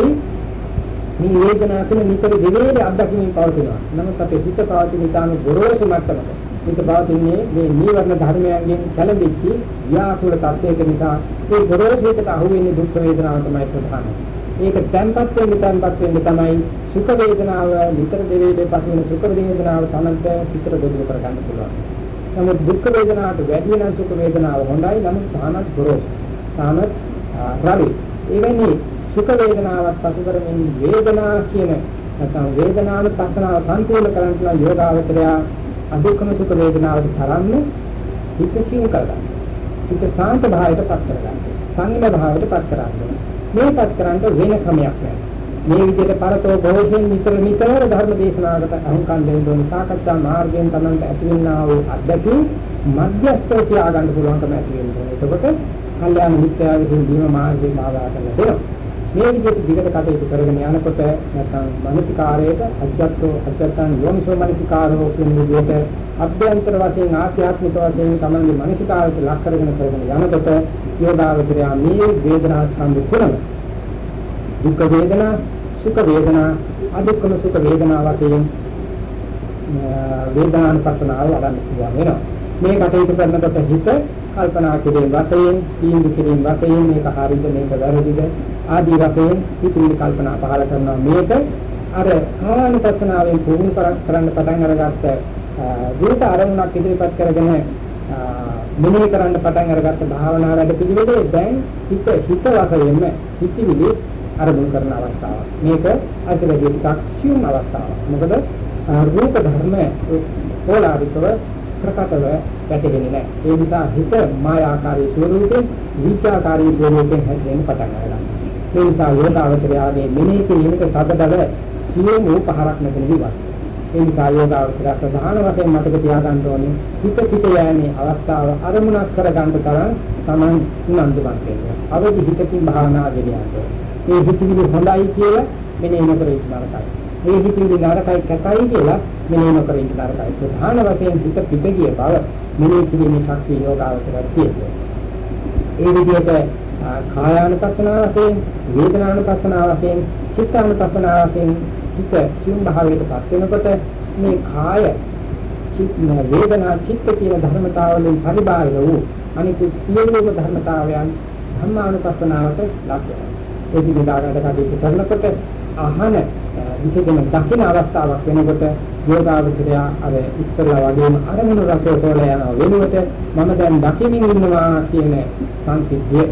මේ වේදනාව තුළ නිතර දෙවේලේ අත්දැකීම් පවතිනවා නමුත් අපේ හිත පවතින ඉතාම ගොරෝසු මට්ටමක හිත පවතින්නේ මේ නීවරණ ධර්මයන්ගෙන් කැළඹිච්ච ව්‍යාකූල තත්ත්වයක නිසා ඒ ගොරෝසු හිතට අහුවෙන්නේ දුක් වේදනාව තමයි ප්‍රධානම ඒක තැම්පත් වෙන්න තැම්පත් වෙන්න තමයි සුඛ වේදනාව විතර දෙවේලේ පසුවෙන සුඛ වේදනාව තමන්ට පිටර දෙවිල කරගන්න පුළුවන්. නමුත් දුක් වේදනාවට වැඩි වෙන සුඛ වේදනාව හොඳයි නමුත් තාමත් ගොරෝසු. තාමත් රවි. එවැනි සුඛ වේදනාවක් පසු කරමින් වේදනා කියන නැත්නම් වේදනාව පස්සනාව සම්පූර්ණ කරන්න පුළුවන් යෝගාවචරය අදුක්කම සුඛ වේදනාවට තරන්නේ හිත සිං කරගන්න. හිත සාන්ත භාවයට පත් කරගන්න. සංයම භාවයට පත් කරගන්න. මේකත් කරන්න වෙන ක්‍රමයක් නැහැ. මේ විදිහට පරතෝ භෝෂෙන් නිතර නිතර ධර්ම දේශනාවකට අහුම්කම් දෙන්න ඕන සාකච්ඡා මාර්ගයෙන් තමයි ඇතිවෙනා වූ අධ්‍යක්ෂ මධ්‍යස්ථව තියාගන්න පුළුවන්කම ඇති වෙනවා. එතකොට කල්යාණ මිත්‍යා විසින් දීම මාර්ගයෙන් ආවා කරලා දෙනවා. මේ විදිහට දිගට කටයුතු කරගෙන යනකොට නැත්නම් මානසිකාරයට අජත්තෝ අජත්තන් යෝනිසෝ මානසිකාරෝ කියන විදිහට අභ්‍යන්තර වශයෙන් ආධ්‍යාත්මික වශයෙන් තමයි මානසිකාරයට ලක් කරගෙන කරගෙන යනකොට යෝගාවචරය මේ වේදනා ස්කන්ධ තුනම දුක් වේදනා සුඛ වේදනා අදුක්කම සුඛ වේදනා වශයෙන් වේදනානුපස්සනාව වඩන්න පුළුවන් වෙනවා. මේ කටයුතු කරනකොට හිත කල්පනා කිරීම වශයෙන් තීන්දුව කිරීම වශයෙන් මේක හරිද මේක වැරදිද ආදී වශයෙන් හිතේ කල්පනා පහල කරනවා මේක අර කායानुපස්සනාවෙන් පුහුණු කරන්න පටන් අරගත්ත දීත අරමුණක් ඉදිරිපත් කරගෙන මෙනෙහි කරන්න පටන් අරගත්ත භාවනා වැඩ පිළිවෙලේ දැන් හිත හිත වශයෙන්ම හිතවිලි අරමුණු කරන අවස්ථාවක්. මේක අතිරේක ටිකක් අවස්ථාවක්. මොකද රූප ධර්ම පොලාරිකව ප්‍රකටව වැටෙන්නේ නැහැ. ඒ නිසා හිත මායාකාරී ස්වරූපයෙන් විචාකාරී ස්වරූපයෙන් හැදෙන්න පටන් ගන්නවා. ඒ නිසා යෝගාවචරයාගේ මෙනෙහි කිරීමට සබදල සියුම් වූ පහරක් නැතිව ඉවත්. ඒ නිසා යෝගාවචරය ප්‍රධාන වශයෙන් මතක තියාගන්න ඕනේ හිත පිට යෑමේ අවස්ථාව අරමුණක් කරගන්න තරම් Taman උනන්දුවක් වෙනවා. අවදි හිතකින් භාවනා ගෙනියන්න. මේ හිතවිලි හොඳයි කියලා මෙනෙහි නොකර ඉන්නවටයි. මේ හිතවිලි නරකයි කැතයි කියලා මෙනෙහි නොකර ඉන්න නරකයි. ප්‍රධාන වශයෙන් හිත පිට ගිය බව මෙනෙහි කිරීමේ ශක්තිය යෝගාවචරයට තියෙනවා. ඒ විදිහට කායානුපස්සනාව වශයෙන්, වේදනානුපස්සනාව වශයෙන්, චිත්තානුපස්සනාව වශයෙන් හිත සියුම් භාවයට පත් වෙනකොට මේ කාය චිත්ත වේදනා චිත්ත කියන ධර්මතාවලින් පරිබාහිර වූ අනිකුත් සියලුම ධර්මතාවයන් ධම්මානුපස්සනාවට ලක් වෙනවා. ඒ විදිහට කටයුතු කරනකොට අහන විශේෂයෙන්ම දකින අවස්ථාවක් වෙනකොට යෝගාවචරය අර ඉස්සලා වගේම අරමුණු රසය තෝරලා යන වෙනුවට මම දැන් දකිමින් ඉන්නවා කියන සංසිද්ධිය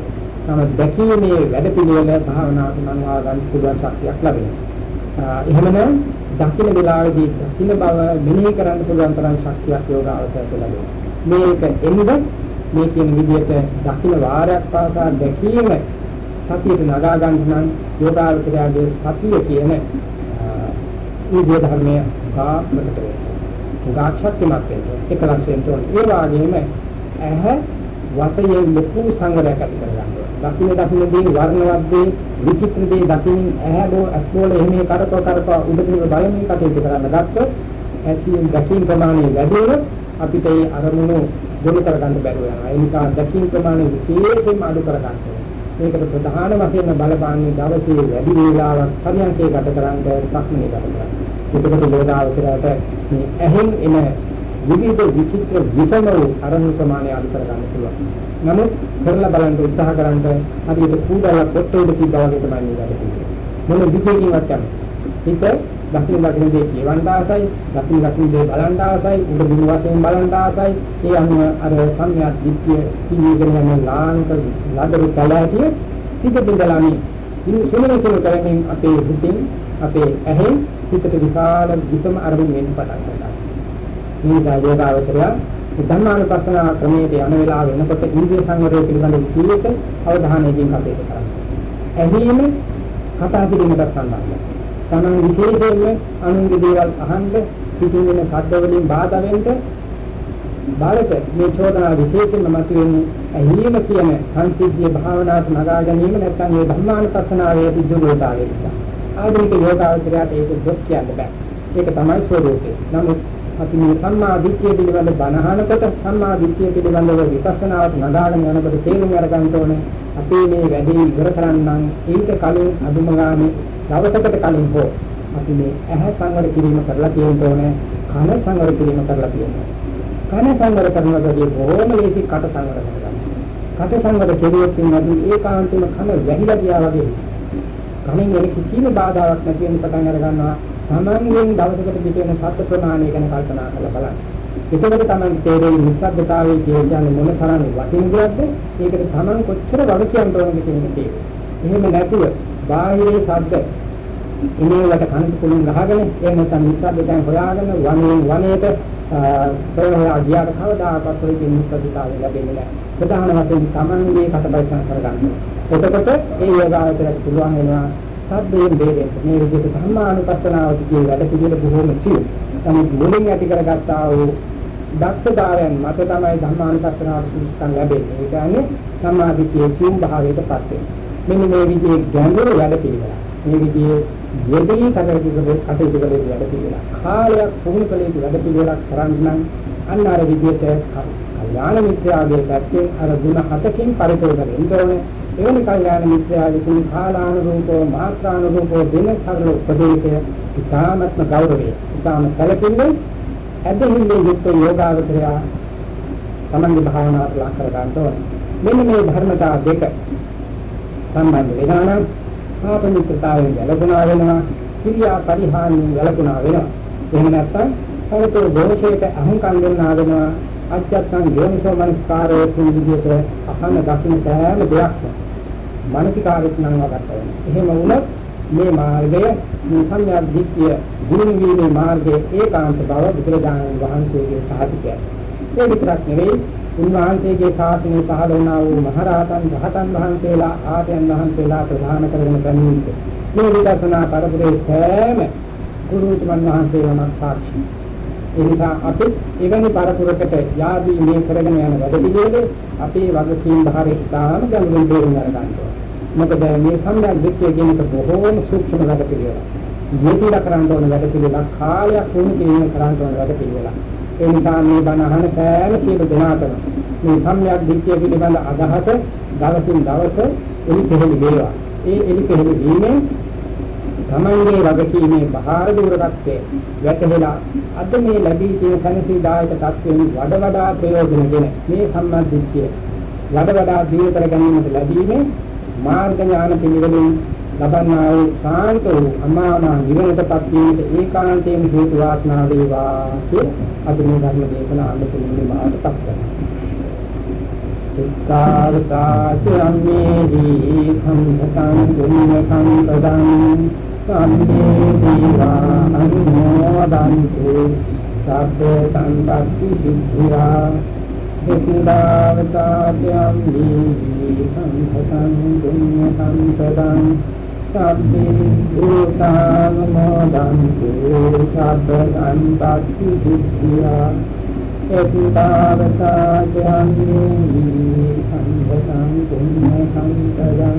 තම දැකීමේ වැඩපිළිවෙල භාවනාවට මනවා ගන්න පුළුවන් ශක්තියක් ලැබෙනවා. එහෙමනම් දකින්න වෙලාවේදී දකින්න බව මෙනෙහි කරන්න පුළුවන් තරම් ශක්තියක් යෝගාවචරයට ලැබෙනවා. මේක එන්න මේ කියන විදිහට දකින්න වාරයක් පාසා දැකීම සතියට නගා ගන්න නම් යෝගාවචරයේ සතිය කියන ඊදී ධර්මයේ කාපකට වෙනවා. උගාක්ෂත්‍යමත් වෙනවා. එකලස් වෙනවා. ඒ වගේම ඇහැ වතයේ ලොකු සංගරයක් ඇති කරගන්නවා. දකින්න දකින්න දේ වර්ණවත් දේ විචිත්‍ර දේ දකින්න ඇහැ බෝ අස්බෝල එහෙම කරකව කරකව උඩින් බලමින් කටයුතු කරන්න ගත්තොත් ඇතින් දකින්න ප්‍රමාණය වැඩි වුණොත් අපිට ඒ අරමුණු ගොනු කරගන්න බැරුව යනවා. ඒ නිසා දකින්න ප්‍රමාණය විශේෂයෙන්ම අඩු කරගන්න මේකට ප්‍රධාන වශයෙන් බලපාන්නේ දවසේ වැඩි වේලාවක් පරියන්කේ ගත කරන්න සක්මනේ ගත කරන්න. ඒකට ලෝදාවතරයට මේ ඇහෙන් එන විවිධ විචිත්‍ර විසම වූ අරමුණු ප්‍රමාණය අඩු කරගන්න පුළුවන්. නමුත් කරලා බලන්න උත්සාහ කරන්න හරියට කූඩලක් පොට්ටේට තිබ්බා වගේ තමයි මේක තියෙන්නේ. මොන විදිහකින්වත් යන්නේ. හිත දකින්න දකින්න දේ කියවන්න ආසයි, දකින්න දකින්න දේ බලන්න ආසයි, උඩ බිඳ වශයෙන් බලන්න ආසයි. ඒ අනුව අර සම්‍යක් දිට්ඨිය පිළිගෙන යන ලාංක ලදරු කලාතිය හිත බින්දලාමි. ඉතින් සුමන සුමන කරමින් අපේ හිතින් අපේ ඇහෙන් හිතට විශාල විසම අරමුණු වෙන්න පටන් ගන්නවා. මේ යෝගාවචරය ධර්මානුපස්සන ක්‍රමයේ යන වෙලාව වෙනකොට ඉන්ද්‍රිය සංවරය පිළිබඳ විශේෂ අවධානයකින් කටයුතු කරනවා. ඇහිීම කතා කිරීමකට සම්බන්ධයි. තමන් විශේෂයෙන්ම අනුන්ගේ දේවල් අහන්න පිටින් වෙන ශබ්ද වලින් බාධා වෙන්න බාලක මේ චෝදනා විශේෂයෙන්ම මතුවෙන්නේ ඇහිීම කියන සංසිද්ධිය භාවනාවට නගා ගැනීම නැත්නම් මේ ධර්මානුපස්සනාවේ පිටුදුරතාවය නිසා. ආධුනික යෝගාවචරයට ඒක දොස් කියන්න බෑ. ඒක තමයි ස්වરૂපේ. නමුත් අපි මේ සම්මා දිට්ඨිය පිළිබඳ බණහනකොට සම්මා දිට්ඨිය පිළිබඳව විපස්සනාවට නදාගෙන යනකොට තේරුම් අරගන්න ඕනේ අපේ මේ වැඩේ ඉවර කරන්නම් ඊට කලින් අදුම ගානේ දවසකට කලින් හෝ අපි මේ ඇහැ සංවර කිරීම කරලා තියෙන්න ඕනේ කන සංවර කිරීම කරලා තියෙනවා කන සංවර කරනකොටදී බොහොම ලේසි කට සංවර කරගන්න කට සංවර කෙරුවොත් ඉන්නදී ඒකාන්තයෙන්ම කන වැහිලා ගියා වගේ කණෙන් එන කිසිම බාධාවක් නැති වෙන පටන් අර ගන්නවා තමන්ගෙන් දවසකට පිට වෙන සත්‍ය ප්‍රමාණය ගැන කල්පනා කරලා බලන්න. එතකොට තමයි තේරෙන්නේ නිස්සද්දතාවයේ කියන්නේ මොන තරම් වටින දෙයක්ද? ඒකට තමන් කොච්චර වග කියන්න ඕනද කියන එක. එහෙම නැතුව බාහිරේ ශබ්ද ඉනේවට කන කුලුන් ගහගෙන එහෙම නැත්නම් නිස්සද්දතාවය හොයාගෙන වනේ වනයේට ප්‍රයෝගය ගියාට කවදාකවත් ඔය නිස්සද්දතාවය ලැබෙන්නේ නැහැ. ප්‍රධාන වශයෙන් තමන්ගේ කටබයිසන කරගන්න. එතකොට ඒ යෝගාවචරයට පුළුවන් වෙනවා සබ්බයෙන් බේරෙන්න. මේ විදිහට ධර්මානුපස්සනාව කියන වැඩ පිළිවෙල බොහොම සියුම්. නමුත් මුලින් ඇති කරගත්තා වූ දක්ෂතාවයන් මත තමයි ධර්මානුපස්සනාව සුදුසුකම් ලැබෙන්නේ. ඒ කියන්නේ සම්මාදිට්ඨියේ සියුම් භාවයටපත් වෙනවා. මෙන්න මේ විදිහේ ගැඹුරු වැඩ පිළිවෙල. මේ විදිහේ යෙදී කටයුතු කටයුතු කළ වැඩ පිළිවෙල. කාලයක් පුහුණු කළ යුතු වැඩ පිළිවෙලක් කරන්න නම් අන්න අර විදිහට කල්යාණ මිත්‍යාගේ පැත්තෙන් අර ಗುಣ හතකින් පරිපූර්ණ වෙන්න ඕනේ. එවැනි කල්යාණ මිත්‍යා විසින් කාලානුරූපව මාත්‍රානුරූපව දෙන සරල උපදේශය ඉතාමත්ම ගෞරවය ඉතාම සැලකිල්ලෙන් ඇදහිල්ලේ යුක්ත යෝගාවචරය තමන්ගේ භාවනාවට ලක් කර ගන්න ඕනේ. මෙන්න මේ ධර්මතා දෙක සම්බන්ධ වෙනා නම් ආපනිකතාවයෙන් වැළකුණා වෙනවා, කිරියා පරිහානියෙන් වැළකුණා වෙනවා. එහෙම නැත්නම් හරිතෝ දෝෂයට අහංකම් දෙන්නා වෙනවා. අච්චත්තං යෝනිසෝ මනස්කාරයේ කියන විදිහට අහන්න දකින්න සෑම දෙයක්ම මානසිකාරයක් නම් වගත්තා වෙනවා. එහෙම වුණොත් මේ මාර්ගය මේ සංඥා දිට්ඨිය ගුණ වීමේ මාර්ගයේ ඒකාන්ත බව බුදුරජාණන් වහන්සේගේ සාහිත්‍යය. ඒ විතරක් නෙවෙයි උන්වහන්සේගේ ශාසනය පහළ වුණා වූ මහරහතන් රහතන් වහන්සේලා ආර්යයන් වහන්සේලා ප්‍රධාන කරගෙන පැමිණිච්ච මේ විදර්ශනා පරපුරේ සෑම ගුරුතුමන් වහන්සේලාම සාක්ෂි. ඒ නිසා අපි එවැනි පරපුරකට යාදී මේ කරගෙන යන වැඩ පිළිවෙල අපේ වගකීම් භාරය ඉතාම ගැඹුරින් තේරුම් ගන්න මොකද මේ සම්‍යක් දෘෂ්ටිය කියන එක බොහෝම සූක්ෂම වැඩ පිළිවෙලක්. යෙතිලා කරන්න ඕන වැඩ පිළිවෙලක් කාලයක් වුණ කියන කරන්න ඕන වැඩ පිළිවෙලක්. ඒ නිසා මේ බණ අහන සෑම සියලු දෙනාටම මේ සම්‍යක් දෘෂ්ටිය පිළිබඳ අදහස දවසින් දවස එලි පෙරලි වේවා. ඒ එලි පෙරලි වීමෙන් තමන්ගේ වගකීමේ බහාර දුරකත්වයේ වැටහෙලා අද මේ ලැබී තියෙන සංසීදායක තත්ත්වයෙන් වඩ වඩා ප්‍රයෝජනගෙන මේ සම්මාදිට්ඨිය වඩ වඩා දියුණු කර ගැනීමට ලැබීමේ මාර්ග ඥාන පිළිවෙලින් ලබන්නා වූ සාන්ත වූ අමානා නිවනටපත් වීමට ඒකාන්තයෙන් හේතු වාසනා වේවා කිය අද මේ ධර්ම දේශනාව අනුපිළිවෙල මහාටපත් කරනවා සිතාවතාච අම්මේහි සම්පතං පුඤ්ඤ සම්පදං සම්මේ දීවා අනුමෝදන්තු සබ්බේ සම්පත්ති සිද්ධියා හිතාවතාත්‍යම් දීවි සම්පතං. පුඤ්ඤ සම්පතං. සබ්බේ භූතානුමෝදන්තු සබ්බ සම්පත්ති සිද්ධියා හිතාවතාත්‍යම් දීවි සම්පතං පුඤ්ඤ සම්පතං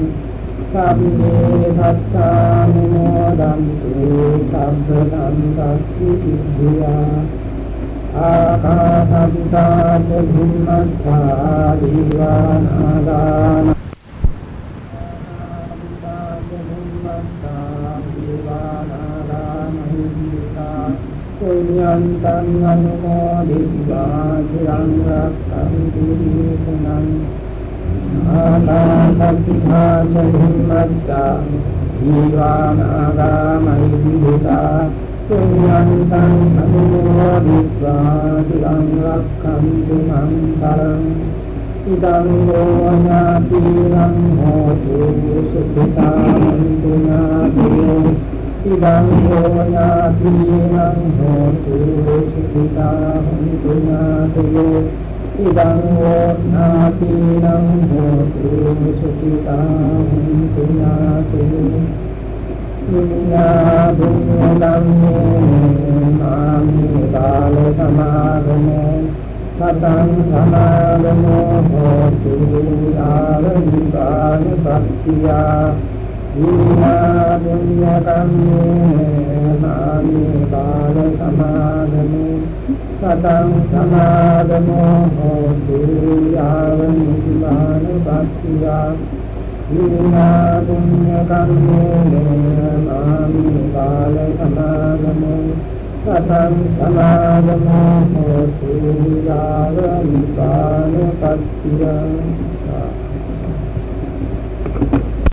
සබ්බේ සත්තානුමෝදන්තු සබ්බ සම්පත්ති සිද්ධියා ආකාසත්තා චුම්මත්තා පුඤ්ඤං තං අනුමෝදිत्वा චිරං රක්ඛන්තු දේශනං ආකාශත්ථා චිම්මත්තා ජීවානාගාමහිදිතා පුඤ්ඤං තං අනුමෝදිत्वा චිරං රක්ඛන්තු මං කරං ඉදං වූ අනාතිරං හෝතු සුඛිතා මන්තුනා දේ ඉදං ගෝඥාතිරං හෝතු සුඛිතාං දුනාතියෝ ඉදං ගෝඥාතිරං හෝතු සුඛිතාං දුනාතියෝ පුඤ්ඤා පුඤ්ඤලම්මේ මාමි කාල සමාගමෝ සතං සමාගමෝ හෝතු ආරවිකාන පත්තියා පුඤ්ඤා පුඤ්ඤකම්මේ මාමි කාල සමාගමෝ සතං සමාගමෝ හෝතු ආරවිකාන පත්තියා විනා පුඤ්ඤ කම්මේන මාමි කාල සමාගමෝ සතං සමාගමෝ හෝතු යාව නිපාන පත්තිය